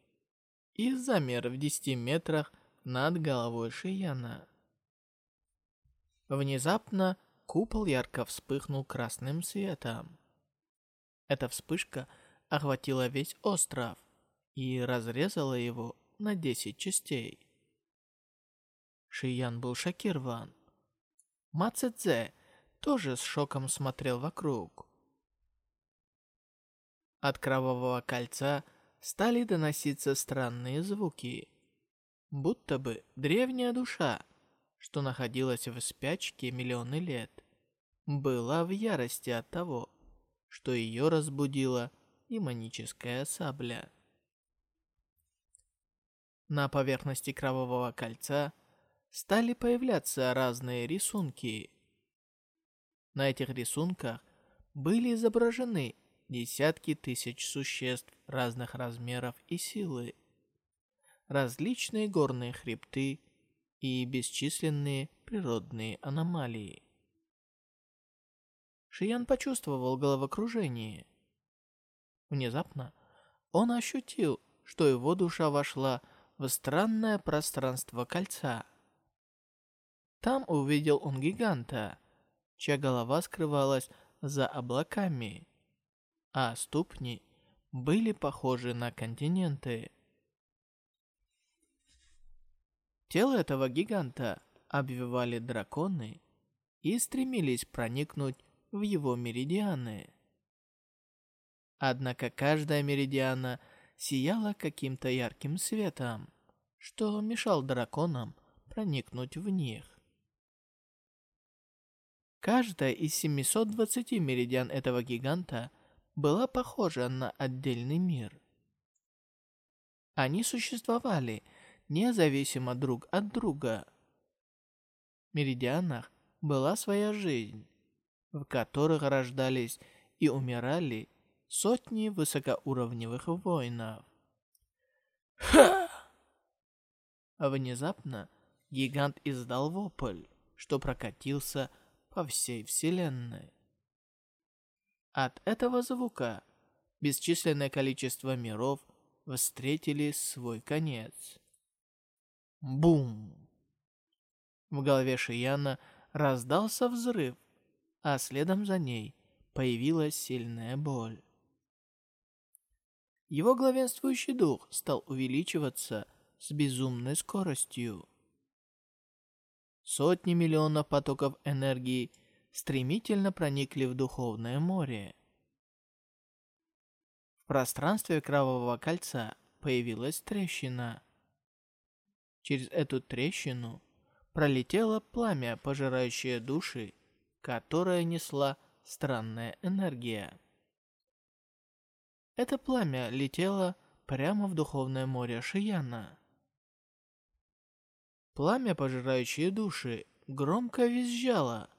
и замер в 10 метрах над головой Шияна. Внезапно купол ярко вспыхнул красным светом. Эта вспышка охватила весь остров и разрезала его на 10 частей. Шиян был шокирован. Ма Цзэ тоже с шоком смотрел вокруг. От кровавого кольца стали доноситься странные звуки, будто бы древняя душа, что находилась в спячке миллионы лет, была в ярости от того, что ее разбудила демоническая сабля. На поверхности кровавого кольца стали появляться разные рисунки. На этих рисунках были изображены десятки тысяч существ разных размеров и силы, различные горные хребты и бесчисленные природные аномалии. Шиян почувствовал головокружение. Внезапно он ощутил, что его душа вошла в странное пространство кольца. Там увидел он гиганта, чья голова скрывалась за облаками, а ступни были похожи на континенты. Тело этого гиганта обвивали драконы и стремились проникнуть в его меридианы. Однако каждая меридиана сияла каким-то ярким светом, что мешал драконам проникнуть в них. Каждая из 720 меридиан этого гиганта была похожа на отдельный мир. Они существовали независимо друг от друга. В меридианах была своя жизнь, в которых рождались и умирали сотни высокоуровневых воинов. Ха! Внезапно гигант издал вопль, что прокатился по всей вселенной. От этого звука бесчисленное количество миров встретили свой конец. Бум! В голове Шияна раздался взрыв, а следом за ней появилась сильная боль. Его главенствующий дух стал увеличиваться с безумной скоростью. Сотни миллионов потоков энергии стремительно проникли в Духовное море. В пространстве Кровавого Кольца появилась трещина. Через эту трещину пролетело пламя, пожирающее души, которое несла странная энергия. Это пламя летело прямо в Духовное море Шияна. Пламя, пожирающее души, громко визжало.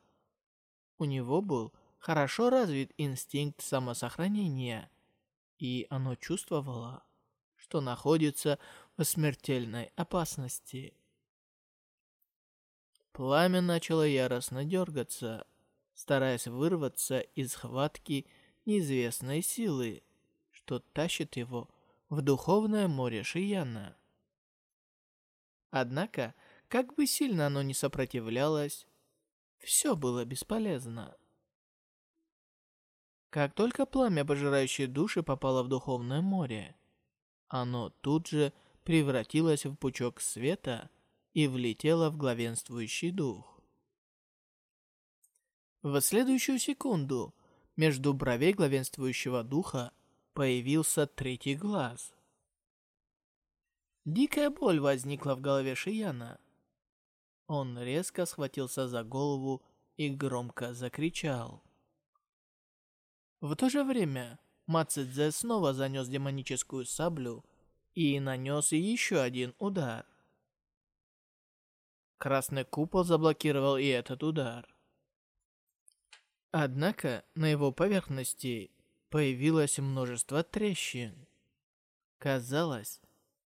У него был хорошо развит инстинкт самосохранения, и оно чувствовало, что находится в смертельной опасности. Пламя начало яростно дергаться, стараясь вырваться из схватки неизвестной силы, что тащит его в духовное море Шияна. Однако, как бы сильно оно ни сопротивлялось, все было бесполезно. Как только пламя, пожирающее души, попало в духовное море, оно тут же превратилось в пучок света и влетело в главенствующий дух. В следующую секунду между бровей главенствующего духа появился третий глаз. Дикая боль возникла в голове Шияна. Он резко схватился за голову и громко закричал. В то же время Мацидзе снова занес демоническую саблю и нанес еще один удар. Красный купол заблокировал и этот удар. Однако на его поверхности появилось множество трещин. Казалось,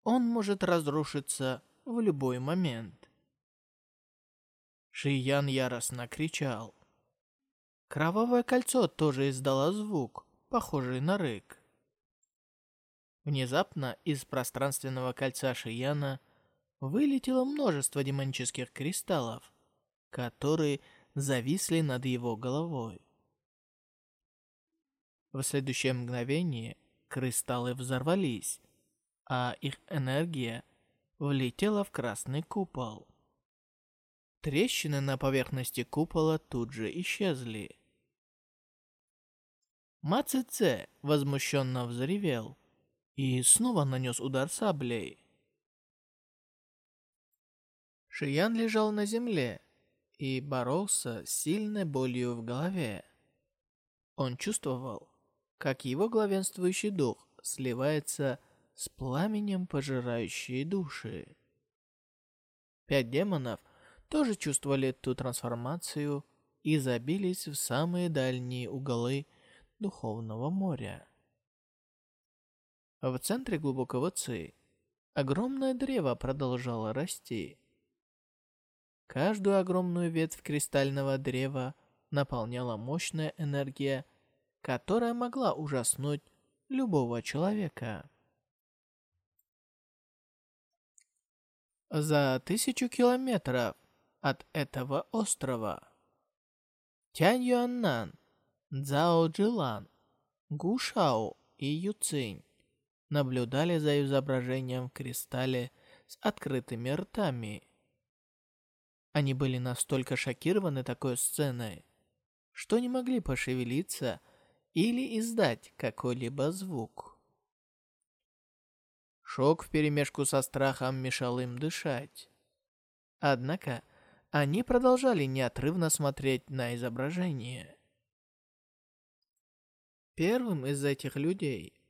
он может разрушиться в любой момент. Шиян яростно кричал. Кровавое кольцо тоже издало звук, похожий на рык. Внезапно из пространственного кольца Шияна вылетело множество демонических кристаллов, которые зависли над его головой. В следующее мгновение кристаллы взорвались, а их энергия влетела в красный купол. Трещины на поверхности купола тут же исчезли. Ма Ци возмущенно взревел и снова нанес удар саблей. Шиян лежал на земле и боролся с сильной болью в голове. Он чувствовал, как его главенствующий дух сливается с пламенем пожирающей души. Пять демонов тоже чувствовали эту трансформацию и забились в самые дальние уголы Духовного моря. В центре глубокого ци огромное древо продолжало расти. Каждую огромную ветвь кристального древа наполняла мощная энергия, которая могла ужаснуть любого человека. За тысячу километров от этого острова Тянь Юаннан, Цао Джилан, Гу Шао и Ю Цинь наблюдали за изображением в кристалле с открытыми ртами. Они были настолько шокированы такой сценой, что не могли пошевелиться или издать какой-либо звук. Шок вперемешку со страхом мешал им дышать. Однако они продолжали неотрывно смотреть на изображение. Первым из этих людей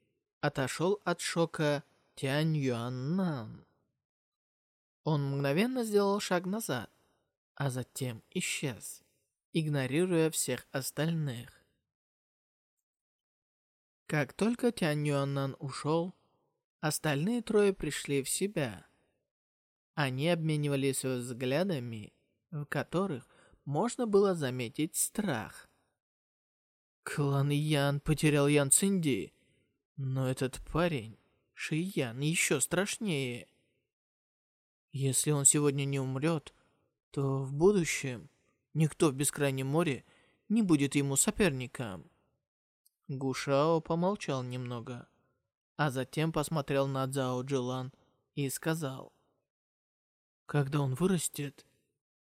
отошел от шока Тянь Юаннан. Он мгновенно сделал шаг назад а затем исчез, игнорируя всех остальных. Как только Тянь Юаннан ушел, остальные трое пришли в себя. Они обменивались взглядами, в которых можно было заметить страх. Клан Ян потерял Ян Цинди, но этот парень, Ши Ян, еще страшнее. Если он сегодня не умрет, то в будущем никто в Бескрайнем море не будет ему соперником. Гушао помолчал немного, а затем посмотрел на Цао Джилан и сказал, «Когда он вырастет,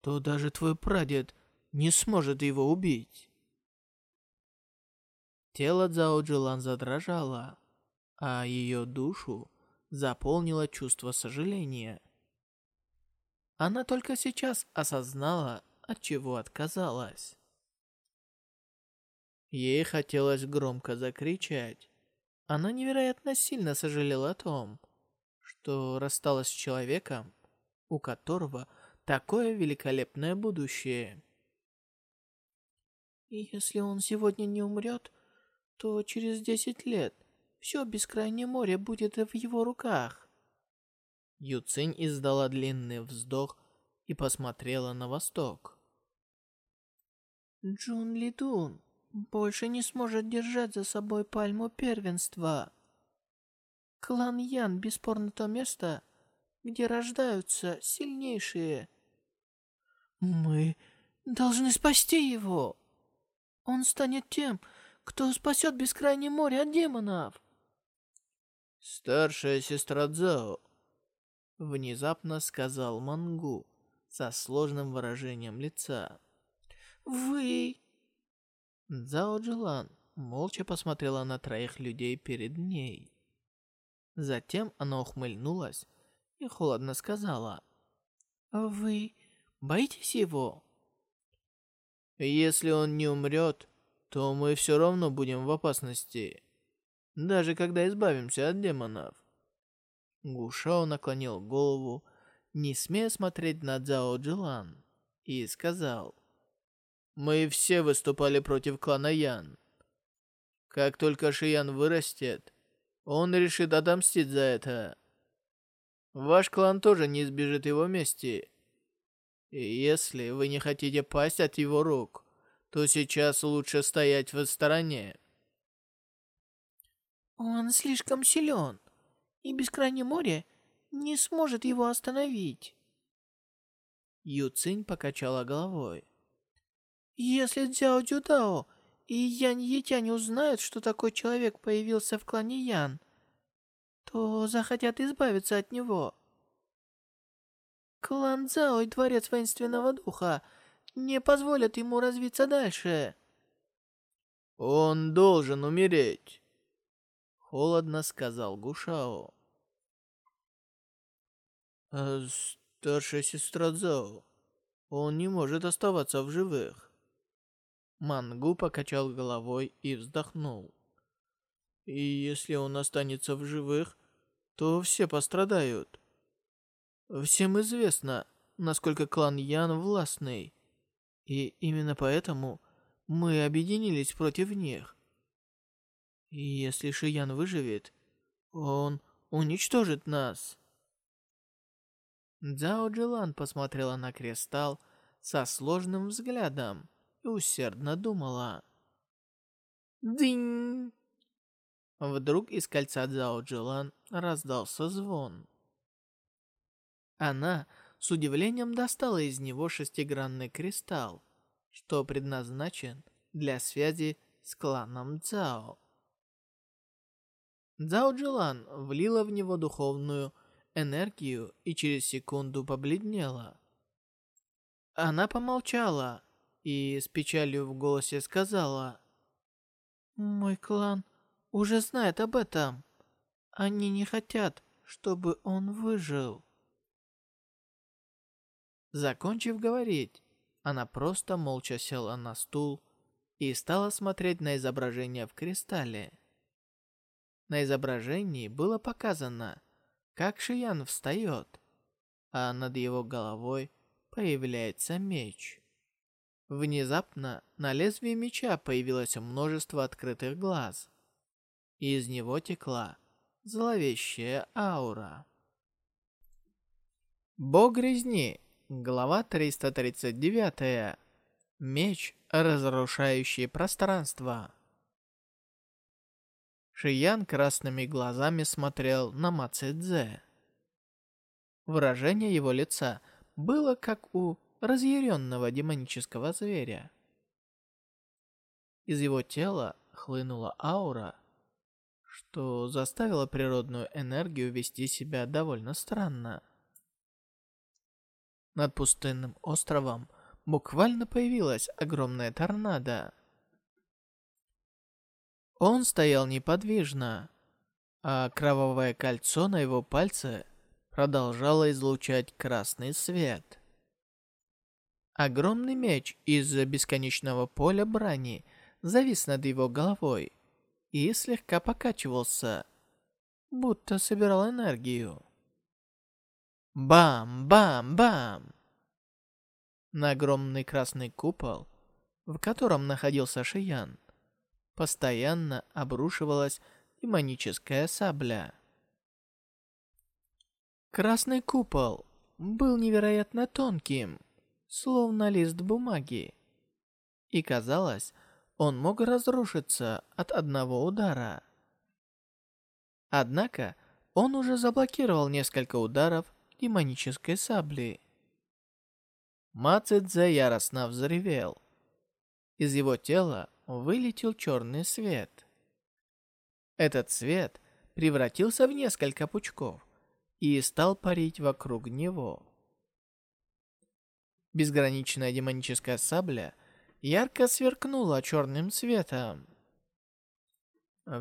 то даже твой прадед не сможет его убить». Тело Цао Джилан задрожало, а ее душу заполнило чувство сожаления. Она только сейчас осознала, от чего отказалась. Ей хотелось громко закричать. Она невероятно сильно сожалела о том, что рассталась с человеком, у которого такое великолепное будущее. И если он сегодня не умрет, то через десять лет все бескрайнее море будет в его руках. Юцинь издала длинный вздох и посмотрела на восток. Джун Лидун больше не сможет держать за собой пальму первенства. Клан Ян бесспорно то место, где рождаются сильнейшие. Мы должны спасти его. Он станет тем, кто спасет бескрайнее море от демонов?» «Старшая сестра Цзао», — внезапно сказал Мангу со сложным выражением лица. «Вы...» Цзао Джилан молча посмотрела на троих людей перед ней. Затем она ухмыльнулась и холодно сказала. «Вы боитесь его?» «Если он не умрет, то мы все равно будем в опасности, даже когда избавимся от демонов». Гушао наклонил голову, не смея смотреть на Цзао Джилан, и сказал. «Мы все выступали против клана Ян. Как только Шиян вырастет, он решит отомстить за это. Ваш клан тоже не избежит его мести. И если вы не хотите пасть от его рук, то сейчас лучше стоять в стороне. Он слишком силен, и Бескрайнее море не сможет его остановить. Ю Цинь покачала головой. Если Цзяо Дюдао и Янь Етянь узнают, что такой человек появился в клане Ян, то захотят избавиться от него. Клан Цзао и Дворец Воинственного Духа не позволят ему развиться дальше. «Он должен умереть», — холодно сказал Гушао. А «Старшая сестра Цзао, он не может оставаться в живых». Мангу покачал головой и вздохнул. И если он останется в живых, то все пострадают. Всем известно, насколько клан Ян властный. И именно поэтому мы объединились против них. И если Шиян выживет, он уничтожит нас. Цзао Джилан посмотрела на кристалл со сложным взглядом и усердно думала. Динь! Вдруг из кольца Цзао Джилан раздался звон. Она с удивлением достала из него шестигранный кристалл, что предназначен для связи с кланом Цао. Цао Джилан влила в него духовную энергию и через секунду побледнела. Она помолчала, и с печалью в голосе сказала. «Мой клан уже знает об этом. Они не хотят, чтобы он выжил». Закончив говорить, она просто молча села на стул и стала смотреть на изображение в кристалле. На изображении было показано, как Шиян встает, а над его головой появляется меч. Внезапно на лезвии меча появилось множество открытых глаз. И из него текла зловещая аура. Бог резни, глава 339. Меч, разрушающий пространство. Шиян красными глазами смотрел на Ма Цзэ. Выражение его лица было как у разъяренного демонического зверя. Из его тела хлынула аура, что заставило природную энергию вести себя довольно странно. Над пустынным островом буквально появилась огромная торнадо. Он стоял неподвижно, а кровавое кольцо на его пальце продолжало излучать красный свет. Огромный меч из бесконечного поля брани завис над его головой и слегка покачивался, будто собирал энергию. Бам-бам-бам! На огромный красный купол, в котором находился Шиян, постоянно обрушивалась демоническая сабля. Красный купол был невероятно тонким, словно лист бумаги. И казалось, он мог разрушиться от одного удара. Однако, он уже заблокировал несколько ударов демонической сабли. Ма Цзэ яростно взревел. Из его тела вылетел черный свет. Этот свет превратился в несколько пучков и стал парить вокруг него. Безграничная демоническая сабля ярко сверкнула черным светом.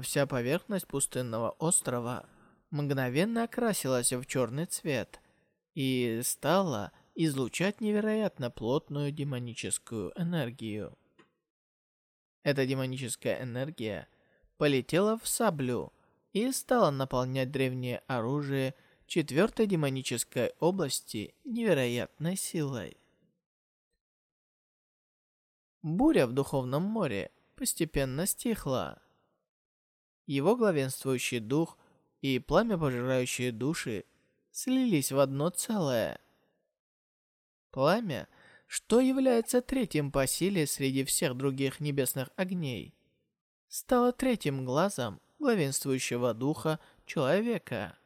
Вся поверхность пустынного острова мгновенно окрасилась в черный цвет и стала излучать невероятно плотную демоническую энергию. Эта демоническая энергия полетела в саблю и стала наполнять древнее оружие четвертой демонической области невероятной силой. Буря в Духовном море постепенно стихла. Его главенствующий дух и пламя пожирающие души слились в одно целое. Пламя, что является третьим по силе среди всех других небесных огней, стало третьим глазом главенствующего духа человека.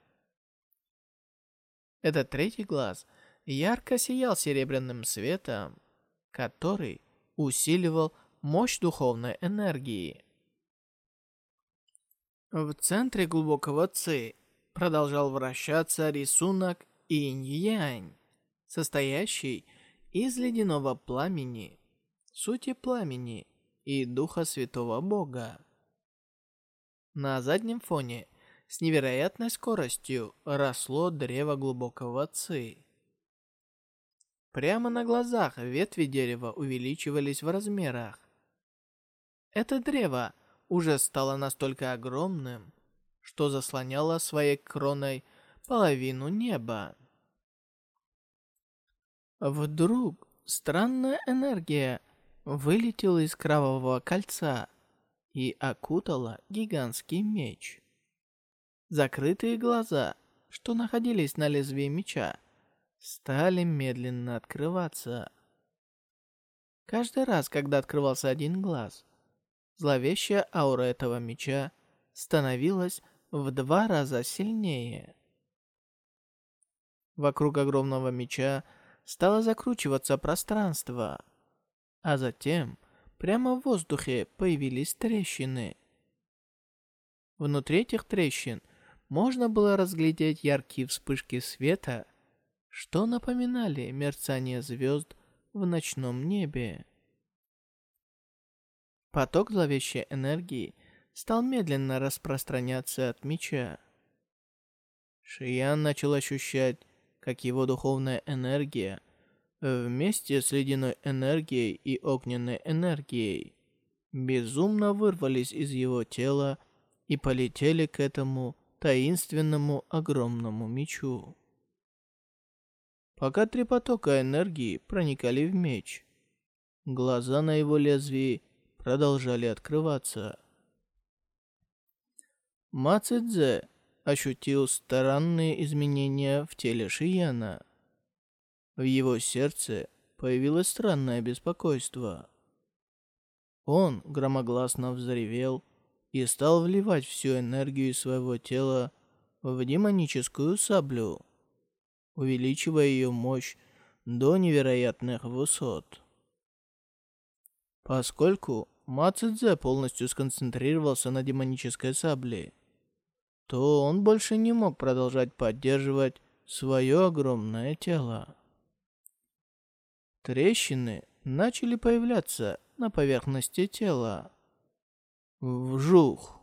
Этот третий глаз ярко сиял серебряным светом, который усиливал мощь духовной энергии. В центре глубокого ци продолжал вращаться рисунок инь-янь, состоящий из ледяного пламени, сути пламени и духа святого бога. На заднем фоне с невероятной скоростью росло древо глубокого ци. Прямо на глазах ветви дерева увеличивались в размерах. Это древо уже стало настолько огромным, что заслоняло своей кроной половину неба. Вдруг странная энергия вылетела из кровавого кольца и окутала гигантский меч. Закрытые глаза, что находились на лезвии меча, стали медленно открываться. Каждый раз, когда открывался один глаз, Зловещая аура этого меча становилась в два раза сильнее. Вокруг огромного меча стало закручиваться пространство, а затем прямо в воздухе появились трещины. Внутри этих трещин можно было разглядеть яркие вспышки света, что напоминали мерцание звезд в ночном небе. Поток зловещей энергии стал медленно распространяться от меча. Шиян начал ощущать, как его духовная энергия вместе с ледяной энергией и огненной энергией безумно вырвались из его тела и полетели к этому таинственному огромному мечу. Пока три потока энергии проникали в меч, глаза на его лезвии продолжали открываться. Ма Цзэ ощутил странные изменения в теле Шияна. В его сердце появилось странное беспокойство. Он громогласно взревел и стал вливать всю энергию своего тела в демоническую саблю, увеличивая ее мощь до невероятных высот. Поскольку Ма Цзэ полностью сконцентрировался на демонической сабле, то он больше не мог продолжать поддерживать свое огромное тело. Трещины начали появляться на поверхности тела. Вжух!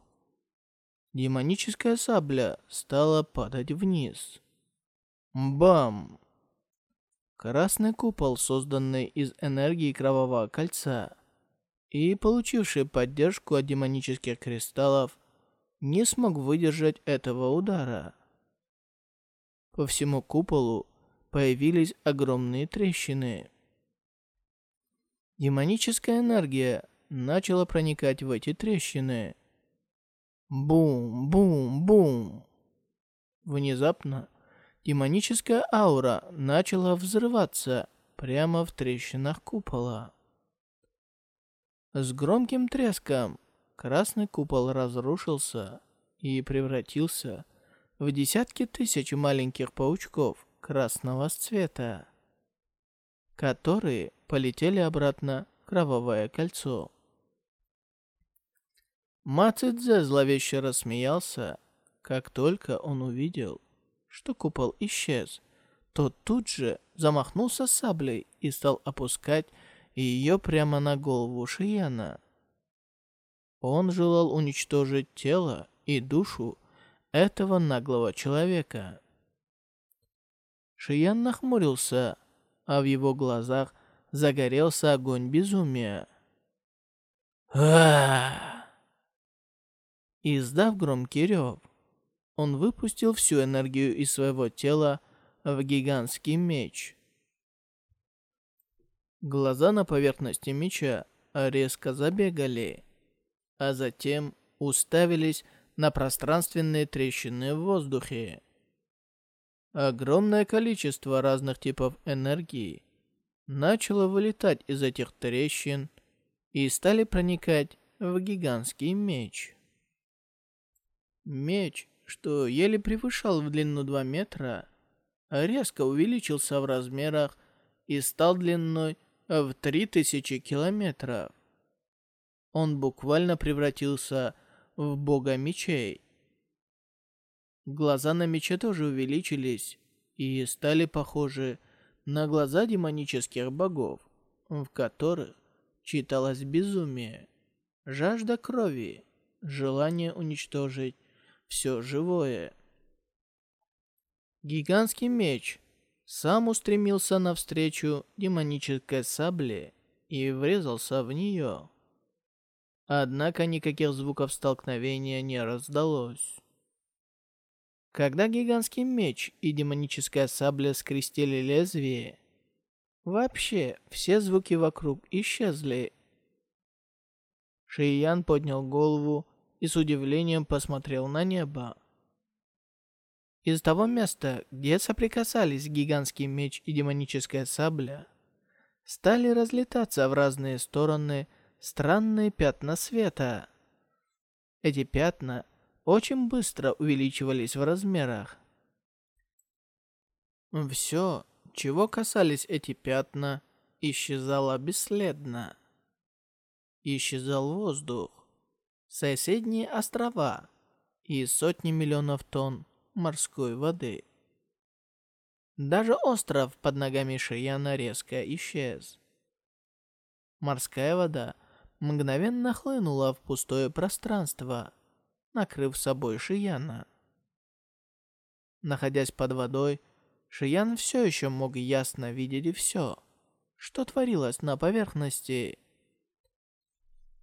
Демоническая сабля стала падать вниз. Бам! Красный купол, созданный из энергии Кровавого Кольца, и получивший поддержку от демонических кристаллов, не смог выдержать этого удара. По всему куполу появились огромные трещины. Демоническая энергия начала проникать в эти трещины. Бум-бум-бум. Внезапно демоническая аура начала взрываться прямо в трещинах купола. С громким треском красный купол разрушился и превратился в десятки тысяч маленьких паучков красного цвета, которые полетели обратно в кровавое кольцо. Мацидзе зловеще рассмеялся, как только он увидел, что купол исчез. Тот тут же замахнулся саблей и стал опускать ее прямо на голову Шияна. Он желал уничтожить тело и душу этого наглого человека. Шиян нахмурился, а в его глазах загорелся огонь безумия. а Издав громкий рев, он выпустил всю энергию из своего тела в гигантский меч. Глаза на поверхности меча резко забегали, а затем уставились на пространственные трещины в воздухе. Огромное количество разных типов энергии начало вылетать из этих трещин и стали проникать в гигантский меч. Меч, что еле превышал в длину 2 метра, резко увеличился в размерах и стал длиной в 3000 километров. Он буквально превратился в бога мечей. Глаза на мече тоже увеличились и стали похожи на глаза демонических богов, в которых читалось безумие, жажда крови, желание уничтожить все живое. Гигантский меч сам устремился навстречу демонической сабле и врезался в нее. Однако никаких звуков столкновения не раздалось. Когда гигантский меч и демоническая сабля скрестили лезвие, вообще все звуки вокруг исчезли. Шиян поднял голову и с удивлением посмотрел на небо. Из того места, где соприкасались гигантский меч и демоническая сабля, стали разлетаться в разные стороны странные пятна света. Эти пятна — очень быстро увеличивались в размерах. Все, чего касались эти пятна, исчезало бесследно. Исчезал воздух, соседние острова и сотни миллионов тонн морской воды. Даже остров под ногами Шияна резко исчез. Морская вода мгновенно хлынула в пустое пространство, накрыв собой Шияна. Находясь под водой, Шиян все еще мог ясно видеть все, что творилось на поверхности.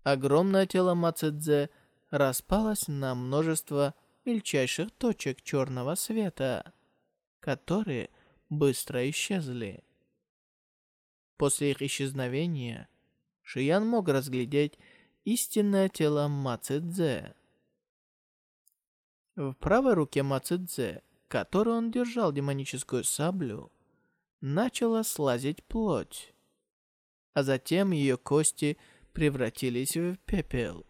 Огромное тело Мацедзе распалось на множество мельчайших точек черного света, которые быстро исчезли. После их исчезновения Шиян мог разглядеть истинное тело Мацедзе. В правой руке Мацидзе, которой он держал демоническую саблю, начала слазить плоть, а затем ее кости превратились в пепел.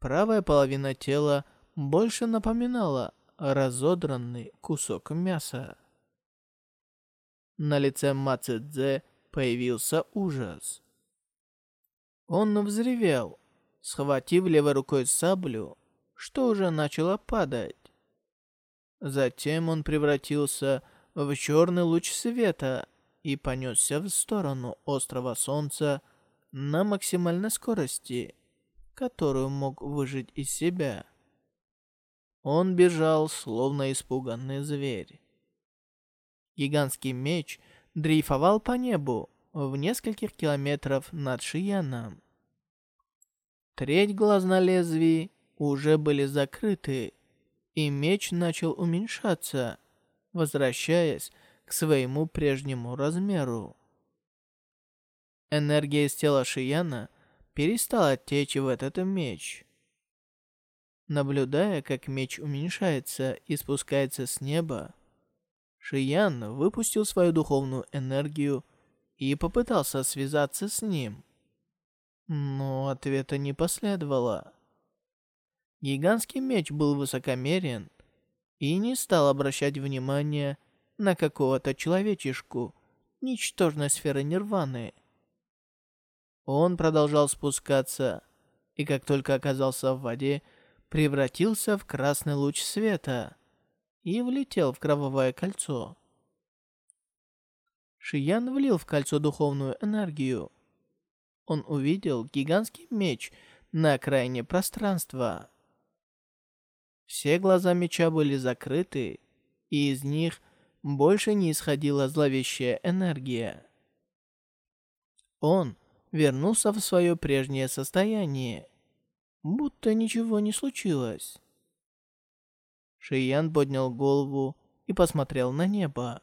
Правая половина тела больше напоминала разодранный кусок мяса. На лице Мацидзе появился ужас. Он взревел, схватив левой рукой саблю, что уже начало падать. Затем он превратился в черный луч света и понесся в сторону острова Солнца на максимальной скорости, которую мог выжить из себя. Он бежал, словно испуганный зверь. Гигантский меч дрейфовал по небу в нескольких километров над Шияном. Треть глаз на лезвии уже были закрыты, и меч начал уменьшаться, возвращаясь к своему прежнему размеру. Энергия из тела Шияна перестала течь в этот меч. Наблюдая, как меч уменьшается и спускается с неба, Шиян выпустил свою духовную энергию и попытался связаться с ним. Но ответа не последовало. Гигантский меч был высокомерен и не стал обращать внимания на какого-то человечишку ничтожной сферы нирваны. Он продолжал спускаться, и как только оказался в воде, превратился в красный луч света и влетел в кровавое кольцо. Шиян влил в кольцо духовную энергию. Он увидел гигантский меч на окраине пространства. Все глаза меча были закрыты, и из них больше не исходила зловещая энергия. Он вернулся в свое прежнее состояние, будто ничего не случилось. Шиян поднял голову и посмотрел на небо.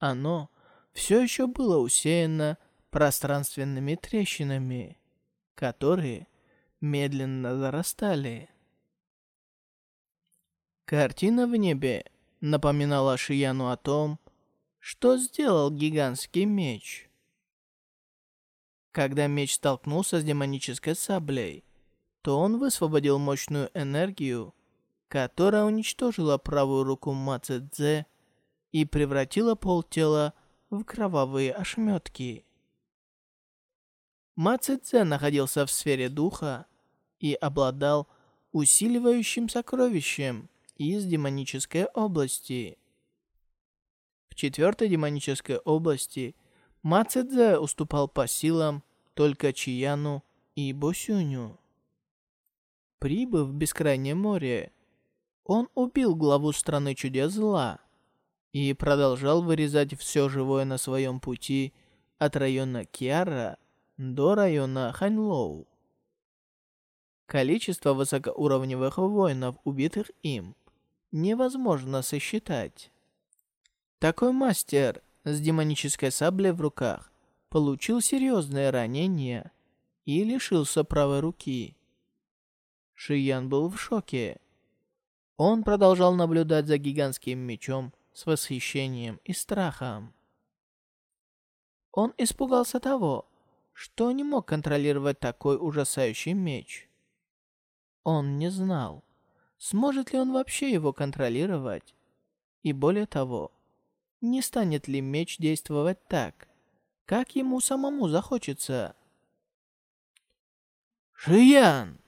Оно все еще было усеяно пространственными трещинами, которые медленно зарастали. Картина в небе напоминала Шияну о том, что сделал гигантский меч. Когда меч столкнулся с демонической саблей, то он высвободил мощную энергию, которая уничтожила правую руку Ма Цзэ и превратила полтела в кровавые ошметки. Ма Цзэ находился в сфере духа и обладал усиливающим сокровищем из демонической области. В четвертой демонической области Ма Цзэ уступал по силам только Чияну и Босюню. Прибыв в Бескрайнее море, он убил главу страны чудес зла и продолжал вырезать все живое на своем пути от района Киара до района Ханьлоу. Количество высокоуровневых воинов, убитых им, невозможно сосчитать. Такой мастер с демонической саблей в руках получил серьезное ранение и лишился правой руки. Шиян был в шоке. Он продолжал наблюдать за гигантским мечом с восхищением и страхом. Он испугался того, что не мог контролировать такой ужасающий меч. Он не знал, сможет ли он вообще его контролировать, и более того, не станет ли меч действовать так, как ему самому захочется. «Шиян!»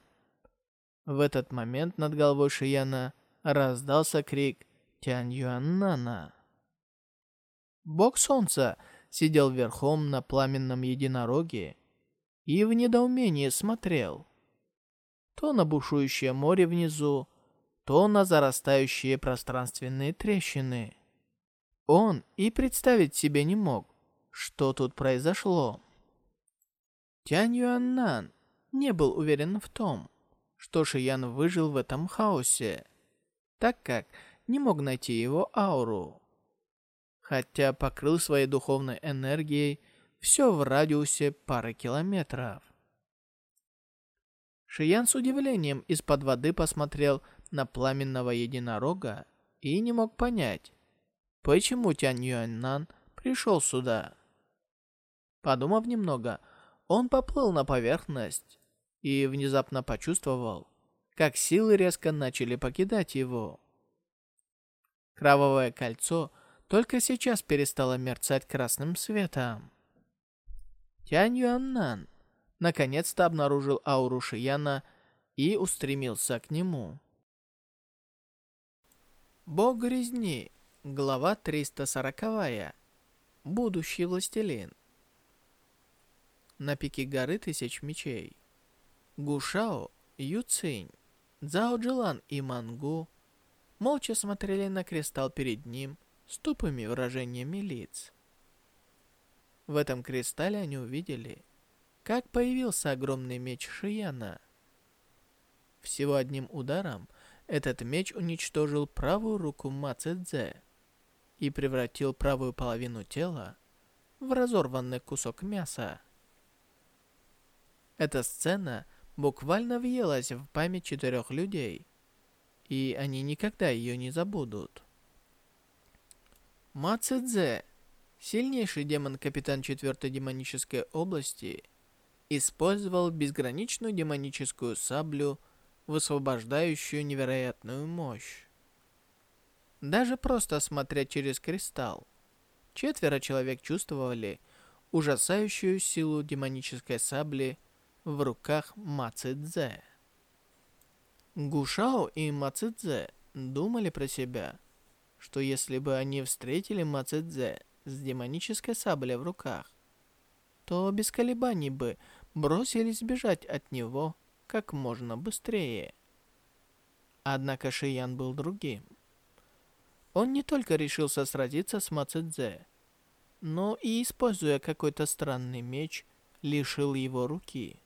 В этот момент над головой Шияна раздался крик Тянь Юаннана. Бог Солнца сидел верхом на пламенном единороге и в недоумении смотрел то на бушующее море внизу, то на зарастающие пространственные трещины. Он и представить себе не мог, что тут произошло. Тянь Юаннан не был уверен в том, что Шиян выжил в этом хаосе, так как не мог найти его ауру. Хотя покрыл своей духовной энергией все в радиусе пары километров. Шиян с удивлением из-под воды посмотрел на пламенного единорога и не мог понять, почему Тянь Юаньнан пришел сюда. Подумав немного, он поплыл на поверхность и внезапно почувствовал, как силы резко начали покидать его. Кровавое кольцо только сейчас перестало мерцать красным светом. Тянь Юаннан наконец-то обнаружил ауру Шияна и устремился к нему. Бог резни, глава 340. Будущий властелин. На пике горы тысяч мечей. Гушао, Юцинь, Цзао Джилан и Мангу молча смотрели на кристалл перед ним с тупыми выражениями лиц. В этом кристалле они увидели, как появился огромный меч Шияна. Всего одним ударом этот меч уничтожил правую руку Ма Цзэ и превратил правую половину тела в разорванный кусок мяса. Эта сцена – буквально въелась в память четырех людей, и они никогда ее не забудут. Ма Цзэ, сильнейший демон-капитан четвертой демонической области, использовал безграничную демоническую саблю, высвобождающую невероятную мощь. Даже просто смотря через кристалл, четверо человек чувствовали ужасающую силу демонической сабли в руках Ма Цзэ. Гушао и Ма Цзэ думали про себя, что если бы они встретили Ма Цзэ с демонической саблей в руках, то без колебаний бы бросились бежать от него как можно быстрее. Однако Шиян был другим. Он не только решился сразиться с Мацидзе, но и, используя какой-то странный меч, лишил его руки.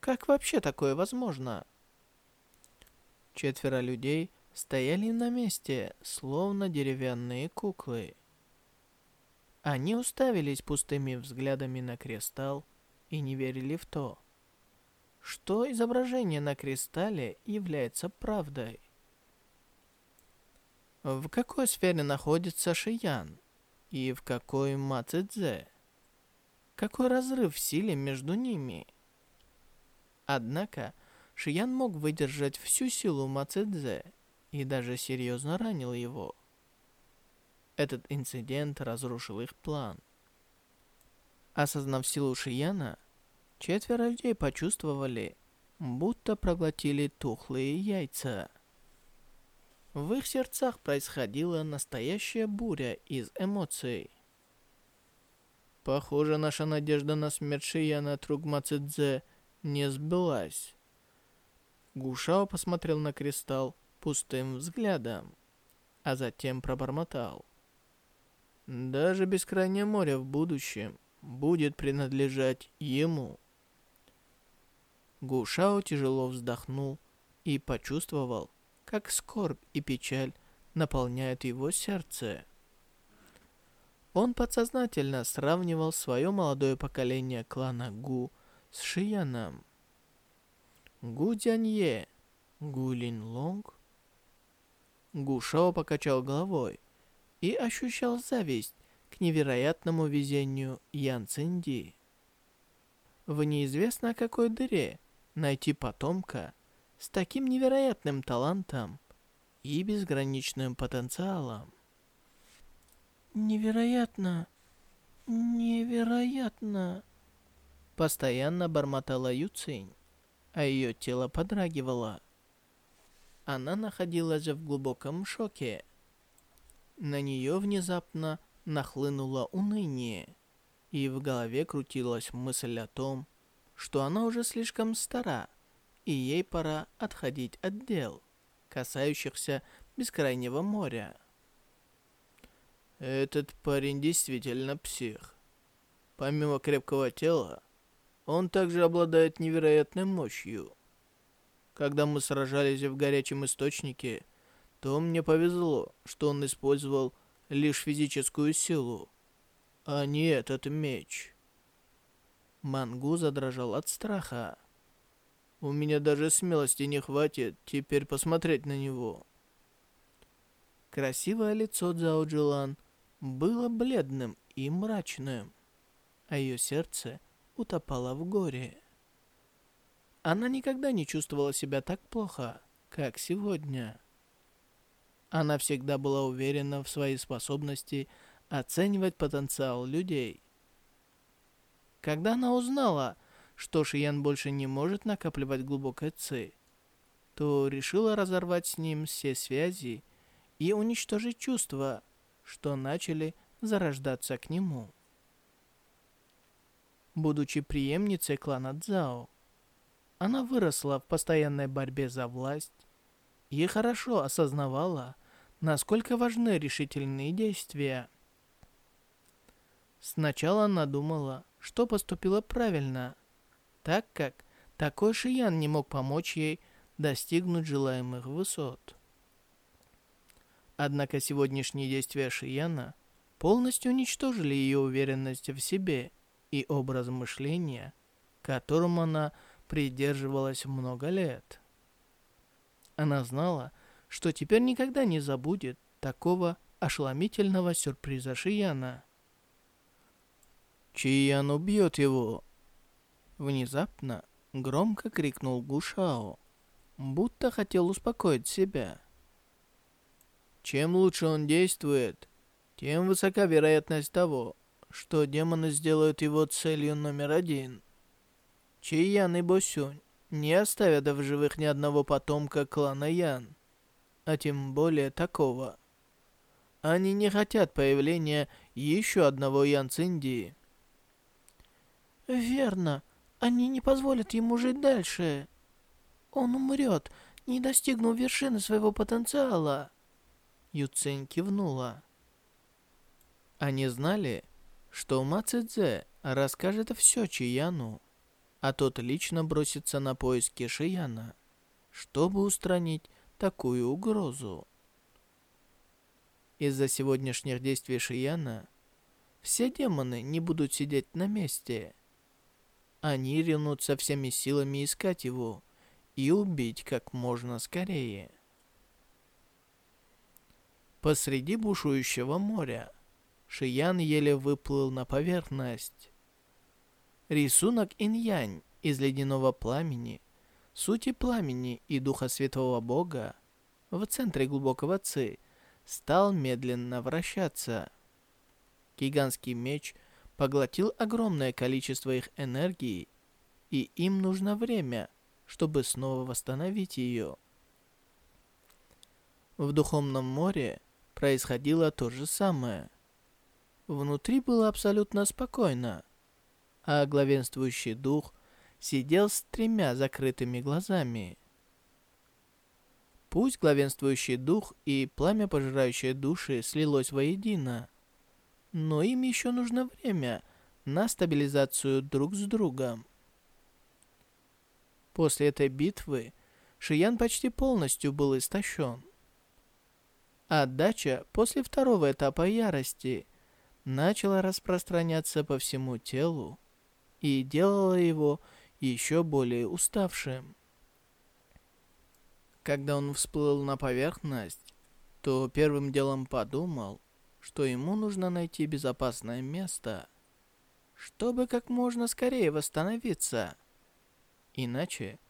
Как вообще такое возможно? Четверо людей стояли на месте, словно деревянные куклы. Они уставились пустыми взглядами на кристалл и не верили в то, что изображение на кристалле является правдой. В какой сфере находится Шиян и в какой Ма Цзэ? Какой разрыв в силе между ними? Однако Шиян мог выдержать всю силу Ма Цзэ и даже серьезно ранил его. Этот инцидент разрушил их план. Осознав силу Шияна, четверо людей почувствовали, будто проглотили тухлые яйца. В их сердцах происходила настоящая буря из эмоций. Похоже, наша надежда на смерть Шияна от рук Мацидзе не сбылась. Гушао посмотрел на кристалл пустым взглядом, а затем пробормотал. Даже бескрайнее море в будущем будет принадлежать ему. Гушао тяжело вздохнул и почувствовал, как скорбь и печаль наполняют его сердце. Он подсознательно сравнивал свое молодое поколение клана Гу с Шияном. Гу Дянье, Гу Лин Лонг. Гу Шао покачал головой и ощущал зависть к невероятному везению Ян Цинди. В неизвестно какой дыре найти потомка с таким невероятным талантом и безграничным потенциалом. Невероятно, невероятно, постоянно бормотала Юцинь, а ее тело подрагивало. Она находилась в глубоком шоке. На нее внезапно нахлынуло уныние, и в голове крутилась мысль о том, что она уже слишком стара, и ей пора отходить от дел, касающихся бескрайнего моря. Этот парень действительно псих. Помимо крепкого тела, он также обладает невероятной мощью. Когда мы сражались в горячем источнике, то мне повезло, что он использовал лишь физическую силу, а не этот меч. Мангу задрожал от страха. У меня даже смелости не хватит теперь посмотреть на него. Красивое лицо Цзао было бледным и мрачным, а ее сердце утопало в горе. Она никогда не чувствовала себя так плохо, как сегодня. Она всегда была уверена в своей способности оценивать потенциал людей. Когда она узнала, что Шиян больше не может накапливать глубокое ци, то решила разорвать с ним все связи и уничтожить чувства, что начали зарождаться к нему. Будучи преемницей клана Цзао, она выросла в постоянной борьбе за власть и хорошо осознавала, насколько важны решительные действия. Сначала она думала, что поступила правильно – так как такой Шиян не мог помочь ей достигнуть желаемых высот. Однако сегодняшние действия Шияна полностью уничтожили ее уверенность в себе и образ мышления, которым она придерживалась много лет. Она знала, что теперь никогда не забудет такого ошеломительного сюрприза Шияна. Чиян убьет его, Внезапно громко крикнул Гушао, будто хотел успокоить себя. Чем лучше он действует, тем высока вероятность того, что демоны сделают его целью номер один. Чиян и Босюнь не оставят в живых ни одного потомка клана Ян, а тем более такого. Они не хотят появления еще одного Ян Циндии. Верно. Они не позволят ему жить дальше. Он умрет, не достигнув вершины своего потенциала. Юцинь кивнула. Они знали, что Ма Цзэ расскажет все Чияну, а тот лично бросится на поиски Шияна, чтобы устранить такую угрозу. Из-за сегодняшних действий Шияна все демоны не будут сидеть на месте. Они ринутся всеми силами искать его и убить как можно скорее. Посреди бушующего моря Шиян еле выплыл на поверхность. Рисунок инь-янь из ледяного пламени, сути пламени и духа святого бога в центре глубокого ци стал медленно вращаться. Гигантский меч поглотил огромное количество их энергии, и им нужно время, чтобы снова восстановить ее. В Духовном море происходило то же самое. Внутри было абсолютно спокойно, а главенствующий дух сидел с тремя закрытыми глазами. Пусть главенствующий дух и пламя, пожирающее души, слилось воедино, но им еще нужно время на стабилизацию друг с другом. После этой битвы Шиян почти полностью был истощен. Отдача после второго этапа ярости начала распространяться по всему телу и делала его еще более уставшим. Когда он всплыл на поверхность, то первым делом подумал, что ему нужно найти безопасное место, чтобы как можно скорее восстановиться. Иначе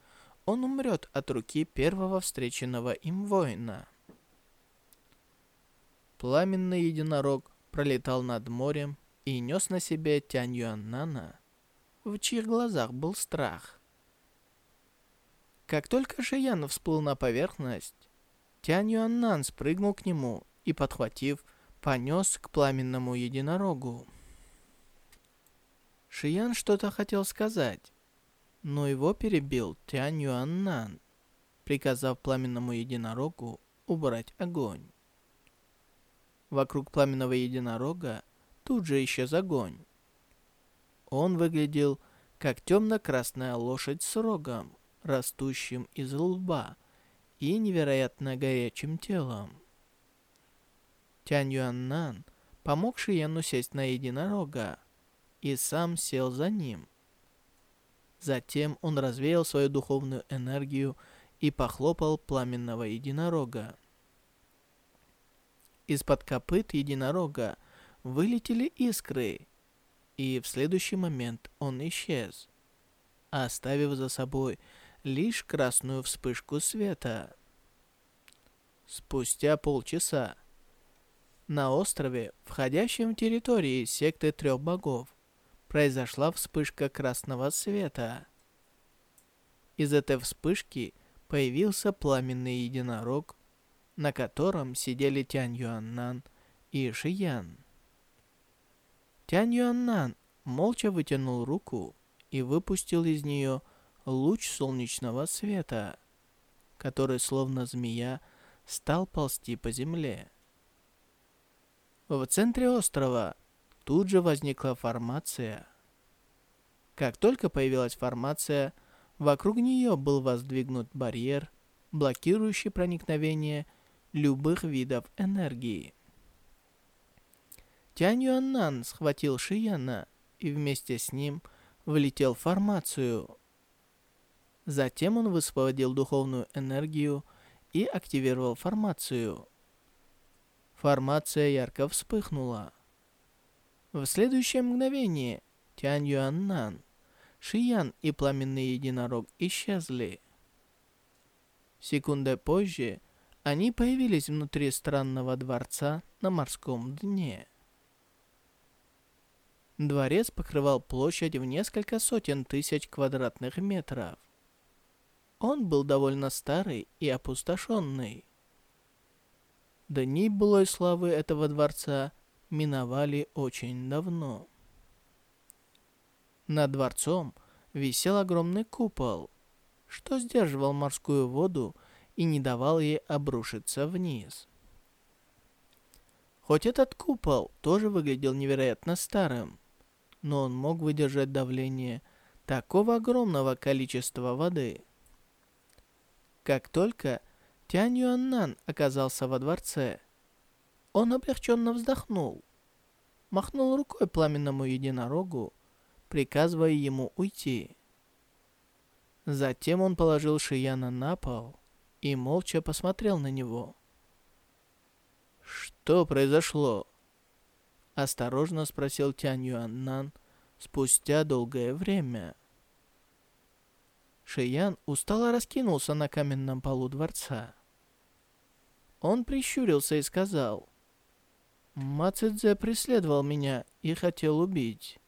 он умрет от руки первого встреченного им воина. Пламенный единорог пролетал над морем и нес на себе Тянь Юаннана, в чьих глазах был страх. Как только Шиян всплыл на поверхность, Тянь Юаннан спрыгнул к нему и, подхватив, понес к пламенному единорогу. Шиян что-то хотел сказать, но его перебил Тянь Юаннан, приказав пламенному единорогу убрать огонь. Вокруг пламенного единорога тут же исчез огонь. Он выглядел как темно-красная лошадь с рогом, растущим из лба, и невероятно горячим телом. Тянь Юаннан помог Шияну сесть на единорога и сам сел за ним. Затем он развеял свою духовную энергию и похлопал пламенного единорога. Из-под копыт единорога вылетели искры, и в следующий момент он исчез, оставив за собой лишь красную вспышку света. Спустя полчаса на острове, входящем в территории секты трех богов, произошла вспышка красного света. Из этой вспышки появился пламенный единорог, на котором сидели Тянь Юаннан и Шиян. Тянь Юаннан молча вытянул руку и выпустил из нее луч солнечного света, который, словно змея, стал ползти по земле. В центре острова тут же возникла формация. Как только появилась формация, вокруг нее был воздвигнут барьер, блокирующий проникновение любых видов энергии. Тянь Юаннан схватил Шияна и вместе с ним влетел в формацию. Затем он высвободил духовную энергию и активировал формацию. Формация ярко вспыхнула. В следующее мгновение Тянь Юаннан, Шиян и пламенный единорог исчезли. Секундой позже они появились внутри странного дворца на морском дне. Дворец покрывал площадь в несколько сотен тысяч квадратных метров. Он был довольно старый и опустошенный. Дни былой славы этого дворца миновали очень давно. Над дворцом висел огромный купол, что сдерживал морскую воду и не давал ей обрушиться вниз. Хоть этот купол тоже выглядел невероятно старым, но он мог выдержать давление такого огромного количества воды. Как только Тянь Юаннан оказался во дворце, он облегченно вздохнул, махнул рукой пламенному единорогу, приказывая ему уйти. Затем он положил Шияна на пол и молча посмотрел на него. «Что произошло?» Осторожно спросил Тянь Юаннан спустя долгое время. Шиян устало раскинулся на каменном полу дворца. Он прищурился и сказал, «Мацидзе преследовал меня и хотел убить.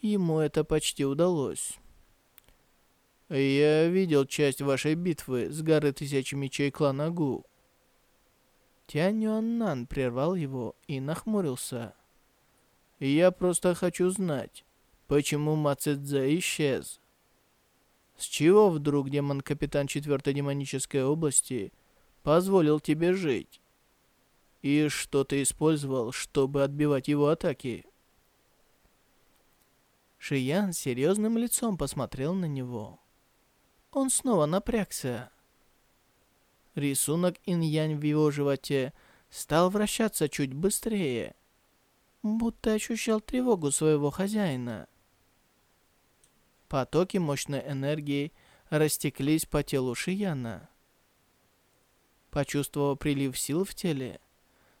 Ему это почти удалось». «Я видел часть вашей битвы с горы Тысячи Мечей клана Гу». Тянь Юаннан прервал его и нахмурился. «Я просто хочу знать, почему Мацидзе исчез. С чего вдруг демон-капитан четвертой демонической области позволил тебе жить? И что ты использовал, чтобы отбивать его атаки?» Шиян серьезным лицом посмотрел на него. Он снова напрягся. Рисунок инь-янь в его животе стал вращаться чуть быстрее, будто ощущал тревогу своего хозяина. Потоки мощной энергии растеклись по телу Шияна. Почувствовав прилив сил в теле,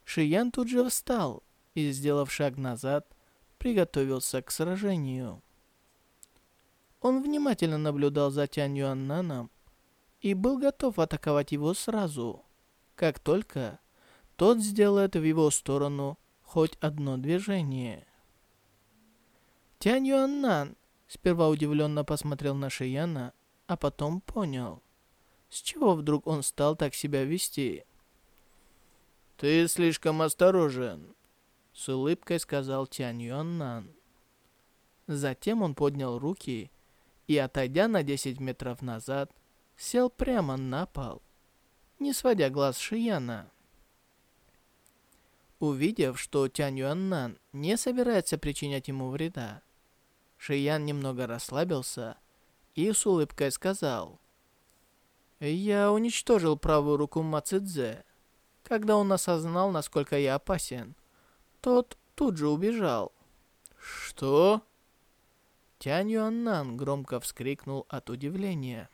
Шиян тут же встал и, сделав шаг назад, приготовился к сражению. Он внимательно наблюдал за Тянь Юаннаном и был готов атаковать его сразу, как только тот сделает в его сторону хоть одно движение. Тянь Юаннан сперва удивленно посмотрел на Шияна, а потом понял, с чего вдруг он стал так себя вести. «Ты слишком осторожен», — с улыбкой сказал Тянь Юаннан. Затем он поднял руки и, отойдя на 10 метров назад, сел прямо на пол, не сводя глаз Шияна. Увидев, что Тянь Юаннан не собирается причинять ему вреда, Шиян немного расслабился и с улыбкой сказал, «Я уничтожил правую руку Мацидзе. Когда он осознал, насколько я опасен, тот тут же убежал». «Что?» Тянь Юаннан громко вскрикнул от удивления.